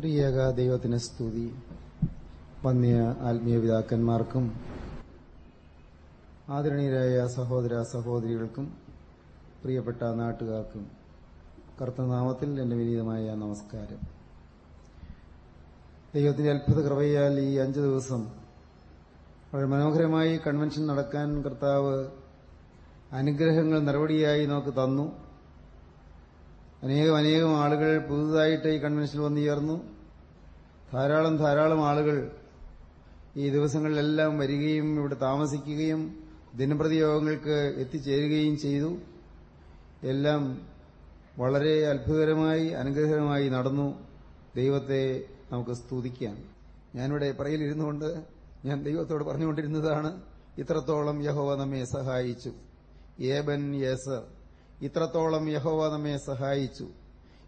ത്രിയേക ദൈവത്തിന് സ്തുതി. വന്യ ആത്മീയ പിതാക്കന്മാർക്കും ആദരണീയരായ സഹോദര സഹോദരികൾക്കും പ്രിയപ്പെട്ട നാട്ടുകാർക്കും കർത്തനാമത്തിൽ എന്റെ വിനീതമായ നമസ്കാരം. ദൈവത്തിന്റെ അത്ഭുത കൃപയാൽ ഈ അഞ്ചു ദിവസം വളരെ മനോഹരമായി കൺവെൻഷൻ നടക്കാൻ കർത്താവ് അനുഗ്രഹങ്ങൾ നടപടിയായി നമുക്ക് തന്നു. അനേകം അനേകം ആളുകൾ പുതുതായിട്ട് ഈ കൺവെൻഷനിൽ വന്നു ചേർന്നു. ധാരാളം ധാരാളം ആളുകൾ ഈ ദിവസങ്ങളിലെല്ലാം വരികയും ഇവിടെ താമസിക്കുകയും ദിനപ്രതി യോഗങ്ങൾക്ക് എത്തിച്ചേരുകയും ചെയ്തു. എല്ലാം വളരെ അത്ഭുതകരമായി അനുഗ്രഹമായി നടന്നു. ദൈവത്തെ നമുക്ക് സ്തുതിക്കാം. ഞാനിവിടെ പറയിലിരുന്നുകൊണ്ട് ഞാൻ ദൈവത്തോട് പറഞ്ഞുകൊണ്ടിരുന്നതാണ് ഇത്രത്തോളം യഹോവ നമ്മെ സഹായിച്ചു. ഏബൻ യേസർ. ഇത്രത്തോളം യഹോവ നമ്മെ സഹായിച്ചു.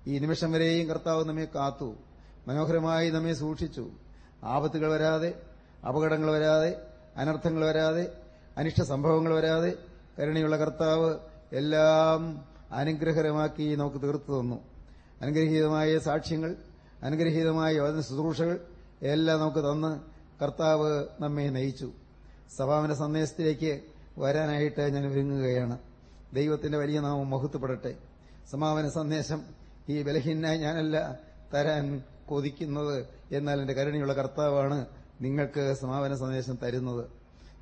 ഈ നിമിഷം വരെയും കർത്താവ് നമ്മെ കാത്തു. മനോഹരമായി നമ്മെ സൂക്ഷിച്ചു. ആപത്തുകൾ വരാതെ അപകടങ്ങൾ വരാതെ അനർത്ഥങ്ങൾ വരാതെ അനിഷ്ട സംഭവങ്ങൾ വരാതെ കരുണയുള്ള കർത്താവ് എല്ലാം അനുഗ്രഹകരമാക്കി നമുക്ക് തീർത്തു തന്നു. അനുഗ്രഹീതമായ സാക്ഷ്യങ്ങൾ അനുഗ്രഹീതമായ ശുശ്രൂഷകൾ എല്ലാം നമുക്ക് തന്ന് കർത്താവ് നമ്മെ നയിച്ചു. സഭാവന സന്ദേശത്തിലേക്ക് വരാനായിട്ട് ഞാൻ ഒരുങ്ങുകയാണ്. ദൈവത്തിന്റെ വലിയ നാമം മഹത്വപ്പെടട്ടെ. സമാപന സന്ദേശം ഈ ബലഹീനായി ഞാനല്ല തരാൻ കൊതിക്കുന്നത് എന്നാൽ എന്റെ കരുണയുള്ള കർത്താവാണ് നിങ്ങൾക്ക് സമാപന സന്ദേശം തരുന്നത്.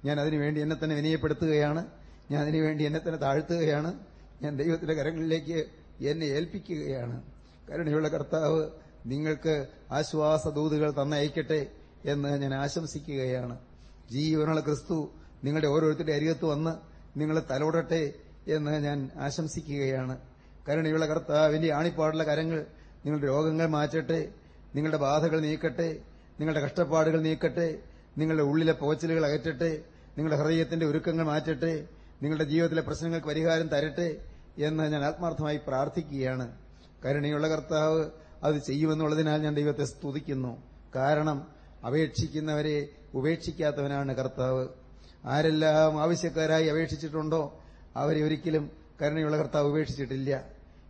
ഞാൻ അതിനുവേണ്ടി എന്നെ തന്നെ വിനയപ്പെടുത്തുകയാണ്. ഞാൻ അതിനുവേണ്ടി എന്നെ തന്നെ താഴ്ത്തുകയാണ്. ഞാൻ ദൈവത്തിന്റെ കരങ്ങളിലേക്ക് എന്നെ ഏൽപ്പിക്കുകയാണ്. കരുണയുള്ള കർത്താവ് നിങ്ങൾക്ക് ആശ്വാസ ദൂതുകൾ തന്നയക്കട്ടെ എന്ന് ഞാൻ ആശംസിക്കുകയാണ്. ജീവനുള്ള ക്രിസ്തു നിങ്ങളുടെ ഓരോരുത്തരുടെ അരികത്ത് വന്ന് നിങ്ങളെ തലോടട്ടെ എന്ന് ഞാൻ ആശംസിക്കുകയാണ്. കരുണയുള്ള കർത്താവിന്റെ ആണിപ്പാടുള്ള കരങ്ങൾ നിങ്ങളുടെ രോഗങ്ങൾ മാറ്റട്ടെ നിങ്ങളുടെ ബാധകൾ നീക്കട്ടെ നിങ്ങളുടെ കഷ്ടപ്പാടുകൾ നീക്കട്ടെ നിങ്ങളുടെ ഉള്ളിലെ പോച്ചലുകൾ അകറ്റട്ടെ നിങ്ങളുടെ ഹൃദയത്തിന്റെ ഒരുക്കങ്ങൾ മാറ്റട്ടെ നിങ്ങളുടെ ജീവിതത്തിലെ പ്രശ്നങ്ങൾക്ക് പരിഹാരം തരട്ടെ എന്ന് ഞാൻ ആത്മാർത്ഥമായി പ്രാർത്ഥിക്കുകയാണ്. കരുണയുള്ള കർത്താവ് അത് ചെയ്യുമെന്നുള്ളതിനാൽ ഞാൻ ദൈവത്തെ സ്തുതിക്കുന്നു. കാരണം അപേക്ഷിക്കുന്നവരെ ഉപേക്ഷിക്കാത്തവനാണ് കർത്താവ്. ആരെല്ലാം ആവശ്യക്കാരായി അപേക്ഷിച്ചിട്ടുണ്ടോ അവരെ ഒരിക്കലും കരുണയുള്ള കർത്താവ് ഉപേക്ഷിച്ചിട്ടില്ല.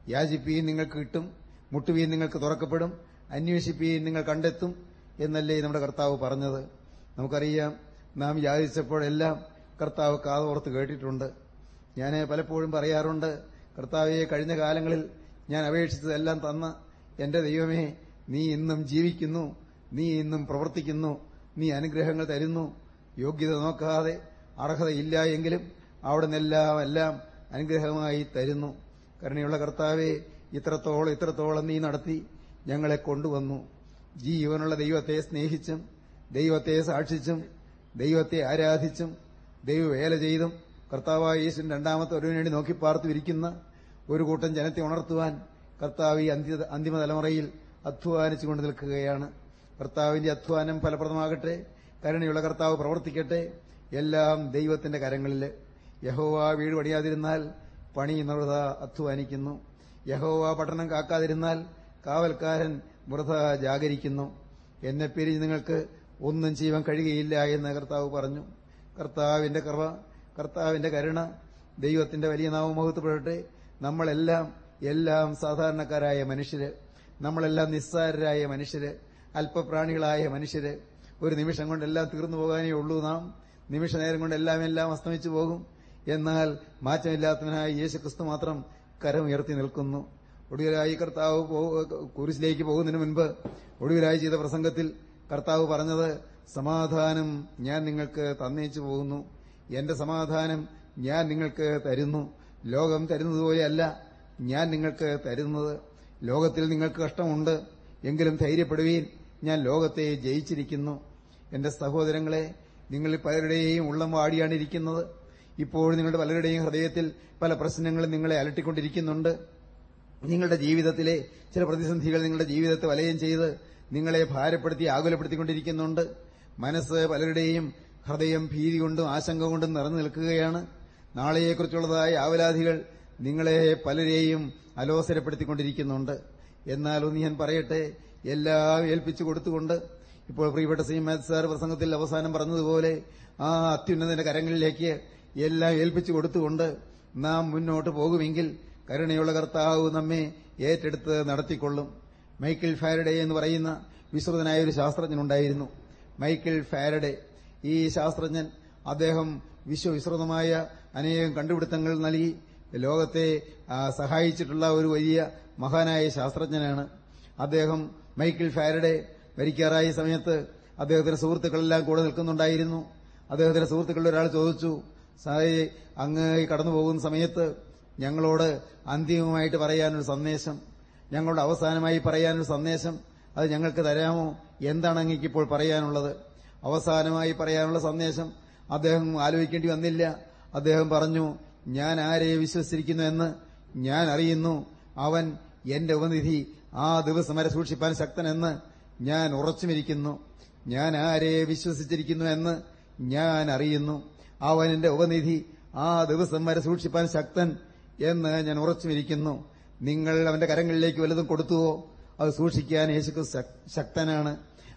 യാചിപ്പീൻ നിങ്ങൾക്ക് കിട്ടും മുട്ടുവീൻ നിങ്ങൾക്ക് തുറക്കപ്പെടും അന്വേഷിപ്പീൻ നിങ്ങൾ കണ്ടെത്തും എന്നല്ലേ നമ്മുടെ കർത്താവ് പറഞ്ഞത്. നമുക്കറിയാം നാം യാചിച്ചപ്പോഴെല്ലാം കർത്താവ് കാതോർത്ത് കേട്ടിട്ടുണ്ട്. ഞാൻ പലപ്പോഴും പറയാറുണ്ട് കർത്താവെ കഴിഞ്ഞ കാലങ്ങളിൽ ഞാൻ അപേക്ഷിച്ചതെല്ലാം തന്ന എന്റെ ദൈവമേ നീ ഇന്നും ജീവിക്കുന്നു നീ ഇന്നും പ്രവർത്തിക്കുന്നു നീ അനുഗ്രഹങ്ങൾ തരുന്നു. യോഗ്യത നോക്കാതെ അർഹതയില്ല എങ്കിലും അവിടെ നിന്നെല്ലാം എല്ലാം അനുഗ്രഹമായി തരുന്നു. കരുണയുള്ള കർത്താവെ ഇത്രത്തോളം ഇത്രത്തോളം നീ നടത്തി ഞങ്ങളെ കൊണ്ടുവന്നു. ജീവനുള്ള ദൈവത്തെ സ്നേഹിച്ചും ദൈവത്തെ സാക്ഷിച്ചും ദൈവത്തെ ആരാധിച്ചും ദൈവവേല ചെയ്തും കർത്താവായ യേശു രണ്ടാമത്തെ ഒരു വേണ്ടി നോക്കി പാർത്തുവിരിക്കുന്ന ഒരു കൂട്ടം ജനത്തെ ഉണർത്തുവാൻ കർത്താവ് ഈ അന്തിമ തലമുറയിൽ അധ്വാനിച്ചുകൊണ്ട് നിൽക്കുകയാണ്. കർത്താവിന്റെ അധ്വാനം ഫലപ്രദമാകട്ടെ. കരുണയുള്ള കർത്താവ് പ്രവർത്തിക്കട്ടെ. എല്ലാം ദൈവത്തിന്റെ കരങ്ങളിൽ യഹോവ വീട് പണിയാതിരുന്നാൽ പണി നൃത അധ്വാനിക്കുന്നു. യഹോവ പട്ടണം കാക്കാതിരുന്നാൽ കാവൽക്കാരൻ വൃത ജാഗരിക്കുന്നു. എന്നെ പിരിഞ്ഞ് നിങ്ങൾക്ക് ഒന്നും ചെയ്യാൻ കഴിയുകയില്ല എന്ന് കർത്താവ് പറഞ്ഞു. കർത്താവിന്റെ കൃപ കർത്താവിന്റെ കരുണ ദൈവത്തിന്റെ വലിയ നാമമഹത്വപ്പെടട്ടെ നമ്മളെല്ലാം എല്ലാം സാധാരണക്കാരായ മനുഷ്യര്. നമ്മളെല്ലാം നിസ്സാരരായ മനുഷ്യര്. അല്പപ്രാണികളായ മനുഷ്യര്. ഒരു നിമിഷം കൊണ്ടെല്ലാം തീർന്നു പോകാനേ ഉള്ളൂ നാം. നിമിഷ നേരം കൊണ്ടെല്ലാം എല്ലാം അസ്തമിച്ചു പോകും. എന്നാൽ മാറ്റമില്ലാത്തവനായ യേശുക്രിസ്തു മാത്രം കരമുയർത്തി നിൽക്കുന്നു. ഒടുവിലായി കർത്താവ് കുരിശിലേക്ക് പോകുന്നതിന് മുൻപ് ഒടുവിലായി ചെയ്ത പ്രസംഗത്തിൽ കർത്താവ് പറഞ്ഞത് സമാധാനം ഞാൻ നിങ്ങൾക്ക് തന്നയിച്ചു പോകുന്നു. എന്റെ സമാധാനം ഞാൻ നിങ്ങൾക്ക് തരുന്നു. ലോകം തരുന്നതുപോലെയല്ല ഞാൻ നിങ്ങൾക്ക് തരുന്നത്. ലോകത്തിൽ നിങ്ങൾക്ക് കഷ്ടമുണ്ട്. എങ്കിലും ധൈര്യപ്പെടുവീൻ ഞാൻ ലോകത്തെ ജയിച്ചിരിക്കുന്നു. എന്റെ സഹോദരങ്ങളെ നിങ്ങളിൽ പലരുടെയും ഉള്ളം വാടിയാണിരിക്കുന്നത് ഇപ്പോൾ നിങ്ങളുടെ പലരുടെയും ഹൃദയത്തിൽ പല പ്രശ്നങ്ങളും നിങ്ങളെ അലട്ടിക്കൊണ്ടിരിക്കുന്നുണ്ട്. നിങ്ങളുടെ ജീവിതത്തിലെ ചില പ്രതിസന്ധികൾ നിങ്ങളുടെ ജീവിതത്തെ വലയം ചെയ്ത് നിങ്ങളെ ഭാരപ്പെടുത്തി ആകുലപ്പെടുത്തിക്കൊണ്ടിരിക്കുന്നുണ്ട്. മനസ്സ് പലരുടെയും ഹൃദയം ഭീതി കൊണ്ടും ആശങ്ക കൊണ്ടും നിറഞ്ഞു നിൽക്കുകയാണ്. നാളെയെക്കുറിച്ചുള്ളതായ ആവലാധികൾ നിങ്ങളെ പലരെയും അലോസരപ്പെടുത്തിക്കൊണ്ടിരിക്കുന്നുണ്ട്. ഒന്ന് ഞാൻ പറയട്ടെ എല്ലാം ഏൽപ്പിച്ചു കൊടുത്തുകൊണ്ട് ഇപ്പോൾ പ്രിയപ്പെട്ട സി സാർ പ്രസംഗത്തിൽ അവസാനം പറഞ്ഞതുപോലെ ആ അത്യുന്നതിന്റെ കരങ്ങളിലേക്ക് എല്ലാം ഏൽപ്പിച്ചു കൊടുത്തുകൊണ്ട് നാം മുന്നോട്ട് പോകുമെങ്കിൽ കരുണയുള്ള കർത്താവ് നമ്മെ ഏറ്റെടുത്ത് നടത്തിക്കൊള്ളും. മൈക്കിൾ ഫാരഡെ എന്ന് പറയുന്ന വിശ്രുതനായ ഒരു ശാസ്ത്രജ്ഞനുണ്ടായിരുന്നു മൈക്കിൾ ഫാരഡെ. ഈ ശാസ്ത്രജ്ഞൻ അദ്ദേഹം വിശ്വവിശ്രുതമായ അനേകം കണ്ടുപിടുത്തങ്ങൾ നൽകി. ലോകത്തെ സഹായിച്ചിട്ടുള്ള ഒരു വലിയ മഹാനായ ശാസ്ത്രജ്ഞനാണ്. അദ്ദേഹം മൈക്കിൾ ഫാരഡെ മരിക്കാറായ സമയത്ത് അദ്ദേഹത്തിന്റെ സുഹൃത്തുക്കളെല്ലാം കൂടെ നിൽക്കുന്നുണ്ടായിരുന്നു. അദ്ദേഹത്തിന്റെ സുഹൃത്തുക്കളിൽ ഒരാൾ ചോദിച്ചു സായി അങ്ങ് കടന്നു പോകുന്ന സമയത്ത് ഞങ്ങളോട് അന്തിമമായിട്ട് പറയാനൊരു സന്ദേശം ഞങ്ങളോട് അവസാനമായി പറയാനൊരു സന്ദേശം അത് ഞങ്ങൾക്ക് തരാമോ? എന്താണ് അങ്ങേക്ക് ഇപ്പോൾ പറയാനുള്ളത്? അവസാനമായി പറയാനുള്ള സന്ദേശം അദ്ദേഹം ആലോചിക്കേണ്ടി വന്നില്ല. അദ്ദേഹം പറഞ്ഞു ഞാൻ ആരെ വിശ്വസിച്ചിരിക്കുന്നു എന്ന് ഞാൻ അറിയുന്നു. അവൻ എന്റെ ഉപനിധി ആ ദിവസം വരെ സൂക്ഷിപ്പാൻ ശക്തനെന്ന് ഞാൻ ഉറച്ചുമിരിക്കുന്നു. ഞാൻ ആരെ വിശ്വസിച്ചിരിക്കുന്നു എന്ന് ഞാൻ അറിയുന്നു. അവൻ എന്റെ ഉപനിധി ആ ദിവസം വരെ സൂക്ഷിപ്പാൻ ശക്തൻ എന്ന് ഞാൻ ഉറച്ചുമിരിക്കുന്നു നിങ്ങൾ അവന്റെ കരങ്ങളിലേക്ക് വല്ലതും കൊടുത്തുവോ? അത് സൂക്ഷിക്കാൻ യേശുക്ക് ശക്തനാണ്.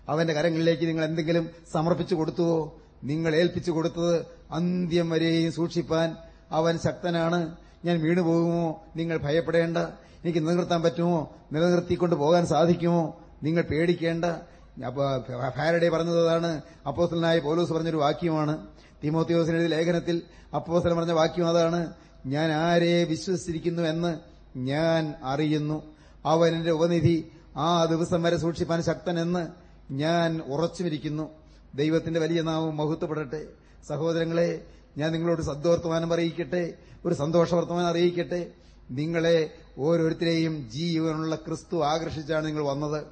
അവന്റെ കരങ്ങളിലേക്ക് നിങ്ങൾ എന്തെങ്കിലും സമർപ്പിച്ചു കൊടുത്തുവോ? നിങ്ങൾ ഏൽപ്പിച്ചു കൊടുത്തത് അന്ത്യം വരെയും സൂക്ഷിപ്പാൻ അവൻ ശക്തനാണ്. ഞാൻ വീണുപോകുമോ? നിങ്ങൾ ഭയപ്പെടേണ്ട. എനിക്ക് നിലനിർത്താൻ പറ്റുമോ? നിലനിർത്തിക്കൊണ്ട് പോകാൻ സാധിക്കുമോ? നിങ്ങൾ പേടിക്കേണ്ട. ഫാരഡേ പറഞ്ഞതാണ് അപ്പോസലനായ പോലീസ് പറഞ്ഞൊരു വാക്യമാണ്. തിമോത്തിയോസിനെഴുതിയ ലേഖനത്തിൽ അപ്പോസലം പറഞ്ഞ വാക്യം അതാണ് ഞാൻ ആരെ വിശ്വസിച്ചിരിക്കുന്നു എന്ന് ഞാൻ അറിയുന്നു. അവൻ എന്റെ ഉപനിധി ആ ദിവസം വരെ സൂക്ഷിപ്പാൻ ശക്തനെന്ന് ഞാൻ ഉറച്ചുമിരിക്കുന്നു. ദൈവത്തിന്റെ വലിയ നാമം മഹത്വപ്പെടട്ടെ. സഹോദരങ്ങളെ ഞാൻ നിങ്ങളോട് സദ്വർത്തമാനം അറിയിക്കട്ടെ. ഒരു സന്തോഷവർത്തമാനം അറിയിക്കട്ടെ. നിങ്ങളെ ഓരോരുത്തരെയും ജീവനുള്ള ക്രിസ്തു ആകർഷിച്ചാണ് നിങ്ങൾ വന്നത്.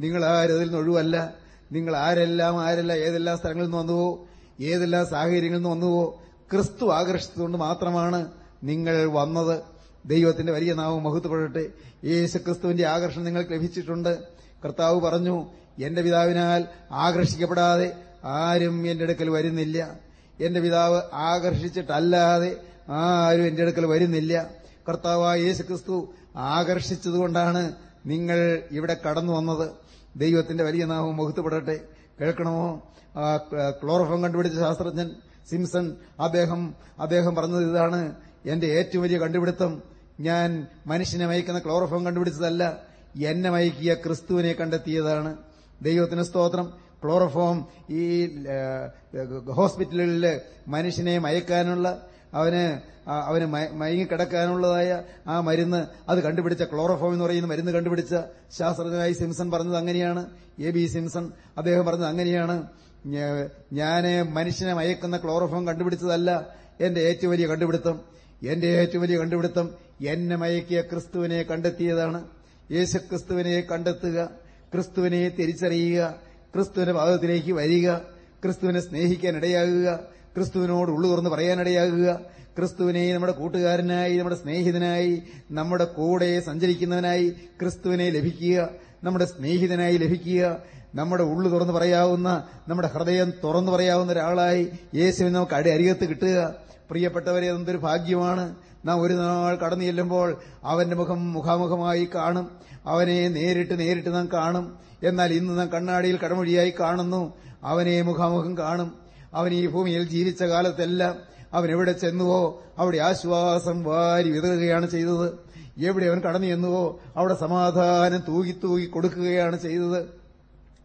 നിങ്ങൾ ആരതിൽ നിന്ന് ഒഴിവല്ല. നിങ്ങൾ ആരെല്ലാം ആരെല്ലാം ഏതെല്ലാം സ്ഥലങ്ങളിൽ നിന്ന് വന്നുവോ ഏതെല്ലാം സാഹചര്യങ്ങളിൽ നിന്ന് വന്നുവോ? ക്രിസ്തു ആകർഷിച്ചതുകൊണ്ട് മാത്രമാണ് നിങ്ങൾ വന്നത്. ദൈവത്തിന്റെ വലിയ നാമം മഹത്വപ്പെടട്ടെ. യേശു ക്രിസ്തുവിന്റെ ആകർഷണം നിങ്ങൾക്ക് ലഭിച്ചിട്ടുണ്ട്. കർത്താവ് പറഞ്ഞു എന്റെ പിതാവിനാൽ ആകർഷിക്കപ്പെടാതെ ആരും എന്റെ അടുക്കൽ വരുന്നില്ല. എന്റെ പിതാവ് ആകർഷിച്ചിട്ടല്ലാതെ ആരും എന്റെ അടുക്കൽ വരുന്നില്ല. കർത്താവായ യേശു ക്രിസ്തു ആകർഷിച്ചതുകൊണ്ടാണ് നിങ്ങൾ ഇവിടെ കടന്നു വന്നത്. ദൈവത്തിന്റെ വലിയ നാമം മുഖത്തുപെടട്ടെ കേൾക്കണമോ? ക്ലോറോഫോം കണ്ടുപിടിച്ച ശാസ്ത്രജ്ഞൻ സിംസൺ അദ്ദേഹം അദ്ദേഹം പറഞ്ഞത് ഇതാണ്. എന്റെ ഏറ്റവും വലിയ കണ്ടുപിടുത്തം ഞാൻ മനുഷ്യനെ മയക്കുന്ന ക്ലോറോഫോം കണ്ടുപിടിച്ചതല്ല എന്നെ മയക്കിയ ക്രിസ്തുവിനെ കണ്ടെത്തിയതാണ്. ദൈവത്തിന് സ്തോത്രം. ക്ലോറോഫോം ഈ ഹോസ്പിറ്റലുകളിൽ മനുഷ്യനെ മയക്കാനുള്ള അവന് അവന് മയങ്ങിക്കിടക്കാനുള്ളതായ ആ മരുന്ന് അത് കണ്ടുപിടിച്ച ക്ലോറോഫോം എന്ന് പറയുന്ന മരുന്ന് കണ്ടുപിടിച്ച ശാസ്ത്രജ്ഞനായി സിംസൺ പറഞ്ഞത് അങ്ങനെയാണ്. എ ബി സിംസൺ അദ്ദേഹം പറഞ്ഞത് അങ്ങനെയാണ്. ഞാൻ മനുഷ്യനെ മയക്കുന്ന ക്ലോറോഫോം കണ്ടുപിടിച്ചതല്ല. എന്റെ ഏറ്റവും വലിയ കണ്ടുപിടുത്തം. എന്റെ ഏറ്റവും വലിയ കണ്ടുപിടുത്തം എന്നെ മയക്കിയ ക്രിസ്തുവിനെ കണ്ടെത്തിയതാണ്. യേശു ക്രിസ്തുവിനെ കണ്ടെത്തുക ക്രിസ്തുവിനെ തിരിച്ചറിയുക ക്രിസ്തുവിന്റെ ഭാഗത്തിലേക്ക് വരിക ക്രിസ്തുവിനെ സ്നേഹിക്കാൻ ഇടയാകുക ക്രിസ്തുവിനോട് ഉള്ളു തുറന്ന് പറയാനിടയാകുക. ക്രിസ്തുവിനെ നമ്മുടെ കൂട്ടുകാരനായി നമ്മുടെ സ്നേഹിതനായി നമ്മുടെ കൂടെ സഞ്ചരിക്കുന്നവനായി ക്രിസ്തുവിനെ ലഭിക്കുക. നമ്മുടെ സ്നേഹിതനായി ലഭിക്കുക. നമ്മുടെ ഉള്ളു തുറന്നു പറയാവുന്ന നമ്മുടെ ഹൃദയം തുറന്നു പറയാവുന്ന ഒരാളായി യേശുവിന് നമുക്ക് അടി അരികത്ത് കിട്ടുക. പ്രിയപ്പെട്ടവരെ എന്തൊരു ഭാഗ്യമാണ്. നാം ഒരു നാൾ കടന്നു ചെല്ലുമ്പോൾ അവന്റെ മുഖം മുഖാമുഖമായി കാണും. അവനെ നേരിട്ട് നേരിട്ട് നാം കാണും. എന്നാൽ ഇന്ന് നാം കണ്ണാടിയിൽ കടമൊഴിയായി കാണുന്നു. അവനെ മുഖാമുഖം കാണും. അവൻ ഈ ഭൂമിയിൽ ജീവിച്ച കാലത്തെല്ലാം അവൻ എവിടെ ചെന്നുവോ അവിടെ ആശ്വാസം വാരി വിതറുകയാണ് ചെയ്തത്. എവിടെ അവൻ കടന്നു ചെന്നുവോ അവിടെ സമാധാനം തൂകി തൂകി കൊടുക്കുകയാണ് ചെയ്തത്.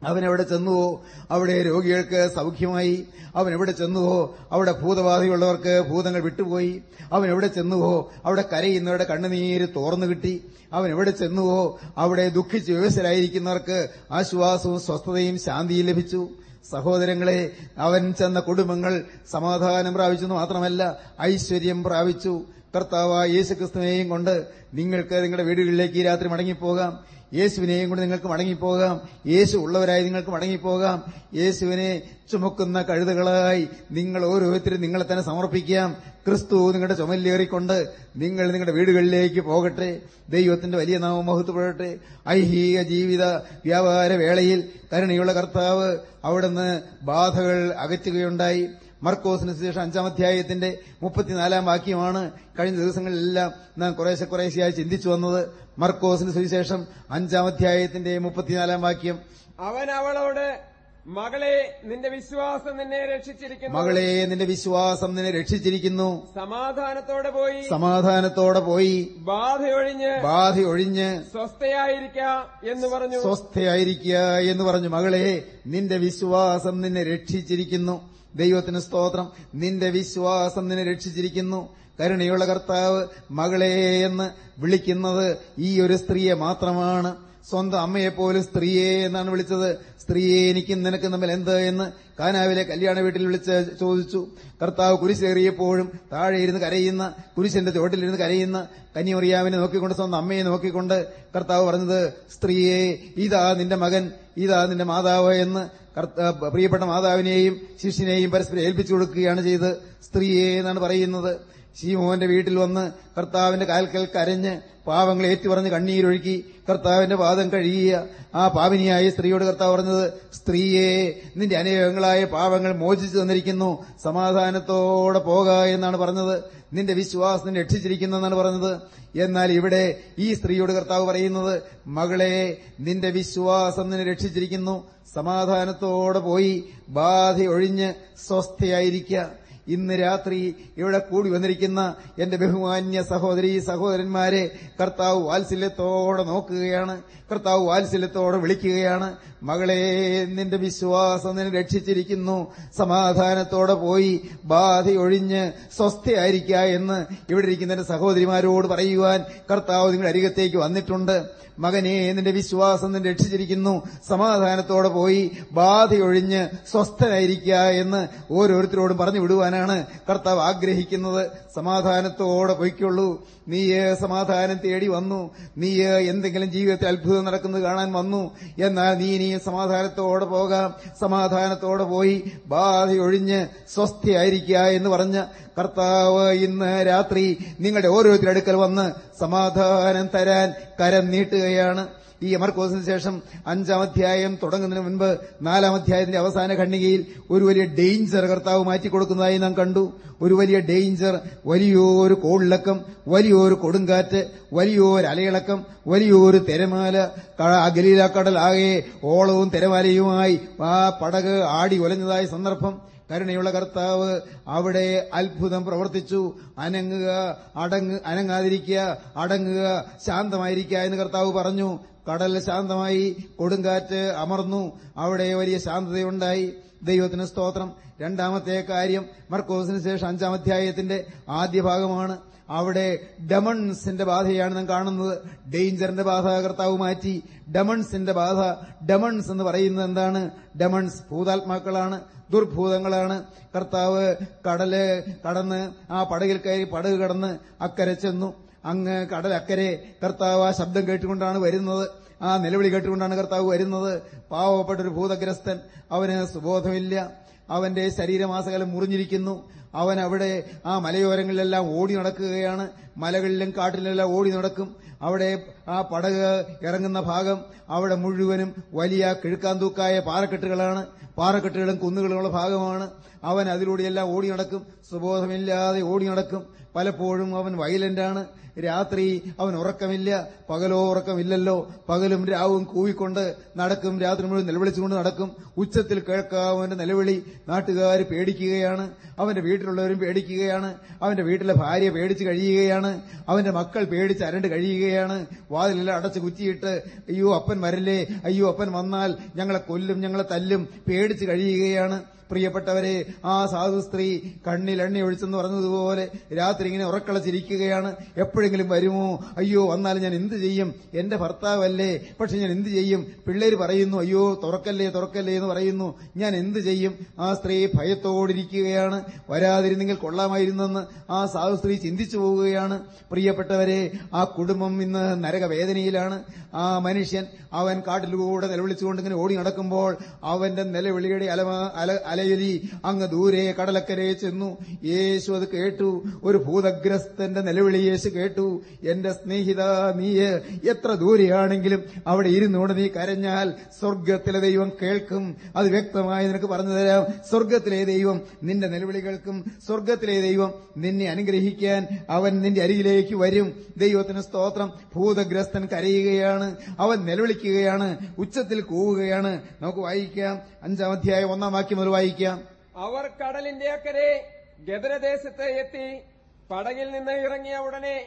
അവൻ എവിടെ ചെന്നുവോ അവിടെ രോഗികൾക്ക് സൗഖ്യമായി. അവൻ എവിടെ ചെന്നുവോ അവിടെ ഭൂതബാധയുള്ളവർക്ക് ഭൂതങ്ങൾ വിട്ടുപോയി. അവൻ എവിടെ ചെന്നുവോ അവിടെ കരയുന്നവരുടെ കണ്ണുനീര് തോർന്നു കിട്ടി. അവൻ എവിടെ ചെന്നുവോ അവിടെ ദുഃഖിച്ച് വ്യവസ്ഥരായിരിക്കുന്നവർക്ക് ആശ്വാസവും സ്വസ്ഥതയും ശാന്തിയും ലഭിച്ചു. സഹോദരങ്ങളെ അവൻ ചെന്ന കുടുംബങ്ങൾ സമാധാനം പ്രാപിച്ചു മാത്രമല്ല ഐശ്വര്യം പ്രാപിച്ചു. കർത്താവായ യേശുക്രിസ്തുവിനെയും കൊണ്ട് നിങ്ങൾക്ക് നിങ്ങളുടെ വീടുകളിലേക്ക് ഈ രാത്രി മടങ്ങിപ്പോകാം. യേശുവിനെയും കൊണ്ട് നിങ്ങൾക്ക് മടങ്ങിപ്പോകാം. യേശു ഉള്ളവരായി നിങ്ങൾക്ക് മടങ്ങിപ്പോകാം. യേശുവിനെ ചുമക്കുന്ന കഴുതകളായി നിങ്ങൾ ഓരോരുത്തരും നിങ്ങളെ തന്നെ സമർപ്പിക്കാം. ക്രിസ്തു നിങ്ങളുടെ ചുമലിലേറിക്കൊണ്ട് നിങ്ങൾ നിങ്ങളുടെ വീടുകളിലേക്ക് പോകട്ടെ. ദൈവത്തിന്റെ വലിയ നാമം മഹത്വപ്പെടട്ടെ. ഐഹിക ജീവിത വ്യാപാര വേളയിൽ കരുണയുള്ള കർത്താവ് അവിടുന്ന് ബാധകൾ അകറ്റുകയുണ്ടായി. മർക്കോസിന് ശേഷം അഞ്ചാം അധ്യായത്തിന്റെ മുപ്പത്തിനാലാം വാക്യമാണ് കഴിഞ്ഞ ദിവസങ്ങളിലെല്ലാം നാം കുറേശ്ശെ കുറേശ്ശെയായി ചിന്തിച്ചു വന്നത്. മർക്കോസിന് സുവിശേഷം അഞ്ചാം അധ്യായത്തിന്റെ മുപ്പത്തിനാലാം വാക്യം. അവൻ അവളോട് മകളെ നിന്റെ വിശ്വാസം നിന്നെ രക്ഷിച്ചിരിക്കുന്നു. മകളെ നിന്റെ വിശ്വാസം നിന്നെ രക്ഷിച്ചിരിക്കുന്നു. സമാധാനത്തോടെ പോയി. സമാധാനത്തോടെ പോയി. ബാധയൊഴിഞ്ഞ് ബാധ ഒഴിഞ്ഞ് സ്വസ്ഥയായിരിക്ക എന്ന് പറഞ്ഞു. സ്വസ്ഥയായിരിക്കുക എന്ന് പറഞ്ഞു. മകളെ നിന്റെ വിശ്വാസം നിന്നെ രക്ഷിച്ചിരിക്കുന്നു. ദൈവത്തിന് സ്തോത്രം. നിന്റെ വിശ്വാസം നിന്നെ രക്ഷിച്ചിരിക്കുന്നു. കരുണയുള്ള കർത്താവ് മകളെ എന്ന് വിളിക്കുന്നത് ഈ ഒരു സ്ത്രീയെ മാത്രമാണ്. സ്വന്തം അമ്മയെപ്പോലും സ്ത്രീയെ എന്നാണ് വിളിച്ചത്. സ്ത്രീയെ എനിക്കും നിനക്കും തമ്മിൽ എന്ത് എന്ന് കാനാവിലെ കല്യാണ വീട്ടിൽ വിളിച്ച് ചോദിച്ചു. കർത്താവ് കുരിശേറിയപ്പോഴും താഴെ ഇരുന്ന് കരയുന്ന കുരിശിന്റെ ചോട്ടിലിരുന്ന് കരയുന്ന കന്യമറിയാവിനെ നോക്കിക്കൊണ്ട് സ്വന്തം അമ്മയെ നോക്കിക്കൊണ്ട് കർത്താവ് പറഞ്ഞത് സ്ത്രീയെ ഇതാ നിന്റെ മകൻ ഇതാ നിന്റെ മാതാവ് എന്ന് പ്രിയപ്പെട്ട മാതാവിനെയും ശിഷ്യനെയും പരസ്പരം ഏൽപ്പിച്ചു കൊടുക്കുകയാണ് ചെയ്ത് സ്ത്രീയെ എന്നാണ് പറയുന്നത്. ശീമോന്റെ വീട്ടിൽ വന്ന് കർത്താവിന്റെ കാൽക്കൽ കരഞ്ഞ് പാവങ്ങൾ ഏറ്റുപറഞ്ഞ് കണ്ണീരൊഴുക്കി കർത്താവിന്റെ പാദം കഴുകിയ ആ പാവിനിയായ സ്ത്രീയോട് കർത്താവ് പറഞ്ഞത് സ്ത്രീയെ നിന്റെ അനേകങ്ങളായ പാവങ്ങൾ മോചിച്ചു തന്നിരിക്കുന്നു. സമാധാനത്തോടെ പോക എന്നാണ് പറഞ്ഞത്. നിന്റെ വിശ്വാസം നിന്നെ രക്ഷിച്ചിരിക്കുന്നു എന്നാണ് പറഞ്ഞത്. എന്നാൽ ഇവിടെ ഈ സ്ത്രീയോട് കർത്താവ് പറയുന്നത് മകളെ നിന്റെ വിശ്വാസം നിന്നെ രക്ഷിച്ചിരിക്കുന്നു. സമാധാനത്തോടെ പോയി ബാധ ഒഴിഞ്ഞ് സ്വസ്ഥയായിരിക്കുക ഇന്ന് രാത്രി ഇവിടെ കൂടി വന്നിരിക്കുന്ന എന്റെ ബഹുമാന്യ സഹോദരി സഹോദരന്മാരെ കർത്താവ് വാത്സല്യത്തോടെ നോക്കുകയാണ് കർത്താവ് വാത്സല്യത്തോടെ വിളിക്കുകയാണ്. മകളെ നിന്റെ വിശ്വാസം നിന്നെ രക്ഷിച്ചിരിക്കുന്നു. സമാധാനത്തോടെ പോയി ബാധയൊഴിഞ്ഞ് സ്വസ്ഥയായിരിക്കുക എന്ന് ഇവിടെ ഇരിക്കുന്ന സഹോദരിമാരോട് പറയുവാൻ കർത്താവ് നിങ്ങളുടെ അരികത്തേക്ക് വന്നിട്ടുണ്ട്. മകനെ നിന്റെ വിശ്വാസം നിന്നെ രക്ഷിച്ചിരിക്കുന്നു. സമാധാനത്തോടെ പോയി ബാധയൊഴിഞ്ഞ് സ്വസ്ഥനായിരിക്കുക എന്ന് ഓരോരുത്തരോടും പറഞ്ഞു വിടുവാനാണ് കർത്താവ് ആഗ്രഹിക്കുന്നത്. സമാധാനത്തോടെ പൊയ്ക്കുള്ളൂ. നീ സമാധാനം തേടി വന്നു. നീ എന്തെങ്കിലും ജീവിതത്തിൽ അത്ഭുതം നടക്കുന്നത് കാണാൻ വന്നു. എന്നാൽ നീ നീ സമാധാനത്തോടെ പോകാം. സമാധാനത്തോടെ പോയി ബാധയൊഴിഞ്ഞ് സ്വസ്ഥയായിരിക്കുക എന്ന് പറഞ്ഞ കർത്താവ് ഇന്ന് രാത്രി നിങ്ങളുടെ ഓരോരുത്തരുടെ അടുക്കൽ വന്ന് സമാധാനം തരാൻ കരം നീട്ടുകയാണ്. ഈ അമർക്കോസിന് ശേഷം അഞ്ചാം അധ്യായം തുടങ്ങുന്നതിന് മുൻപ് നാലാം അധ്യായത്തിന്റെ അവസാന ഖണ്ഡികയിൽ ഒരു വലിയ ഡേഞ്ചർ കർത്താവ് മാറ്റിക്കൊടുക്കുന്നതായി നാം കണ്ടു. ഒരു വലിയ ഡേഞ്ചർ വലിയൊരു കോളിളക്കം വലിയൊരു കൊടുങ്കാറ്റ് വലിയൊരു അലയിളക്കം വലിയൊരു തിരമാല ക- ആ ഗലീലാക്കടൽ ആകെ ഓളവും തിരമാലയുമായി ആ പടക് ആടി ഒലഞ്ഞതായ സന്ദർഭം. കരുണയുള്ള കർത്താവ് അവിടെ അത്ഭുതം പ്രവർത്തിച്ചു. അനങ്ങുക അടങ്ങ് അനങ്ങാതിരിക്കുക അടങ്ങുക ശാന്തമായിരിക്കുക എന്ന് കർത്താവ് പറഞ്ഞു. കടൽ ശാന്തമായി കൊടുങ്കാറ്റ് അമർന്നു. അവിടെ വലിയ ശാന്തതയുണ്ടായി. ദൈവത്തിന് സ്തോത്രം. രണ്ടാമത്തെ കാര്യം മർക്കോസിന് ശേഷം അഞ്ചാം അധ്യായത്തിന്റെ ആദ്യ ഭാഗമാണ്. അവിടെ ഡമൺസിന്റെ ബാധയാണ് നാം കാണുന്നത്. ഡേഞ്ചറിന്റെ ബാധ കർത്താവ് മാറ്റി. ഡമൺസിന്റെ ബാധ ഡമൺസ് എന്ന് പറയുന്നത് എന്താണ്? ഡമൺസ് ഭൂതാത്മാക്കളാണ് ദുർഭൂതങ്ങളാണ്. കർത്താവ് കടൽ കടന്ന് ആ പടകിൽ കയറി പടക് കടന്ന് അക്കരെ ചെന്നു. അങ്ങ് കടലക്കരെ കർത്താവ് ആ ശബ്ദം കേട്ടുകൊണ്ടാണ് വരുന്നത്. ആ നിലവിളി കേട്ടുകൊണ്ടാണ് കർത്താവ് വരുന്നത്. പാവപ്പെട്ടൊരു ഭൂതഗ്രസ്തൻ. അവന് സുബോധമില്ല. അവന്റെ ശരീരമാസകലം മുറിഞ്ഞിരിക്കുന്നു. അവൻ അവിടെ ആ മലയോരങ്ങളിലെല്ലാം ഓടി നടക്കുകയാണ്. മലകളിലും കാട്ടിലെല്ലാം ഓടി നടക്കും. അവിടെ ആ പടക് ഇറങ്ങുന്ന ഭാഗം അവിടെ മുഴുവനും വലിയ കിഴുക്കാന്തൂക്കായ പാറക്കെട്ടുകളാണ്. പാറക്കെട്ടുകളും കുന്നുകളുമുള്ള ഭാഗമാണ്. അവൻ അതിലൂടെയെല്ലാം ഓടി നടക്കും. സുബോധമില്ലാതെ ഓടി നടക്കും. പലപ്പോഴും അവൻ വയലന്റാണ് രാത്രി അവൻ ഉറക്കമില്ല. പകലോ ഉറക്കമില്ലല്ലോ. പകലും രാവും കൂവിക്കൊണ്ട് നടക്കും. രാത്രി മുഴുവൻ നിലവിളിച്ചുകൊണ്ട് നടക്കും. ഉച്ചത്തിൽ കേൾക്കാവന്റെ നിലവിളി. നാട്ടുകാർ പേടിക്കുകയാണ്. അവന്റെ വീട്ടിലുള്ളവരും പേടിക്കുകയാണ്. അവന്റെ വീട്ടിലെ ഭാര്യ പേടിച്ച് കഴിയുകയാണ്. അവന്റെ മക്കൾ പേടിച്ച് അരണ്ട് കഴിയുകയാണ്. വാതിലെല്ലാം അടച്ച് കുത്തിയിട്ട് അയ്യോ അപ്പൻ വരല്ലേ? അയ്യോ അപ്പൻ വന്നാൽ ഞങ്ങളെ കൊല്ലും ഞങ്ങളെ തല്ലും. പേടിച്ച് കഴിയുകയാണ്. പ്രിയപ്പെട്ടവരെ ആ സാധു സ്ത്രീ കണ്ണിൽ എണ്ണ ഒഴിച്ചെന്ന് പറഞ്ഞതുപോലെ രാത്രി ഇങ്ങനെ ഉറക്കളച്ചിരിക്കുകയാണ്. എപ്പോഴെങ്കിലും വരുമോ? അയ്യോ വന്നാൽ ഞാൻ എന്ത് ചെയ്യും? എന്റെ ഭർത്താവല്ലേ? പക്ഷെ ഞാൻ എന്ത് ചെയ്യും? പിള്ളേര് പറയുന്നു അയ്യോ തുറക്കല്ലേ തുറക്കല്ലേ എന്ന് പറയുന്നു. ഞാൻ എന്ത് ചെയ്യും? ആ സ്ത്രീ ഭയത്തോടിരിക്കുകയാണ്. വരാതിരുന്നെങ്കിൽ കൊള്ളാമായിരുന്നെന്ന് ആ സാധു സ്ത്രീ ചിന്തിച്ചു പോവുകയാണ്. പ്രിയപ്പെട്ടവരെ ആ കുടുംബം ഇന്ന് നരകവേദനയിലാണ്. ആ മനുഷ്യൻ അവൻ കാട്ടിലൂടെ നിലവിളിച്ചുകൊണ്ട് ഇങ്ങനെ ഓടി നടക്കുമ്പോൾ അവന്റെ നിലവിളിയുടെ അല അലയലി അങ്ങ് ദൂരെ കടലക്കരയെ ചെന്നു. യേശു അത് കേട്ടു. ഒരു ഭൂതഗ്രസ്തന്റെ നിലവിളി യേശു കേട്ടു. എന്റെ സ്നേഹിത നീ എത്ര ദൂരെയാണെങ്കിലും അവിടെ ഇരുന്നുകൊണ്ട് നീ കരഞ്ഞാൽ സ്വർഗത്തിലെ ദൈവം കേൾക്കും. അത് വ്യക്തമായി നിനക്ക് പറഞ്ഞു തരാം. സ്വർഗത്തിലെ ദൈവം നിന്റെ നിലവിളികൾക്കും സ്വർഗത്തിലെ ദൈവം നിന്നെ അനുഗ്രഹിക്കാൻ അവൻ നിന്റെ അരികിലേക്ക് വരും. ദൈവത്തിന് സ്തോത്രം. ഭൂതഗ്രസ്തൻ കരയുകയാണ്. അവൻ നിലവിളിക്കുകയാണ്. ഉച്ചത്തിൽ കൂവുകയാണ്. നമുക്ക് വായിക്കാം. അഞ്ചാം അധ്യായം ഒന്നാം വാക്യം മുതൽ വായിക്കാം അവർ കടലിന്റെ അക്കരെ ഗദരദേശത്ത് എത്തി. പടകിൽ നിന്ന് ഇറങ്ങിയ ഉടനെ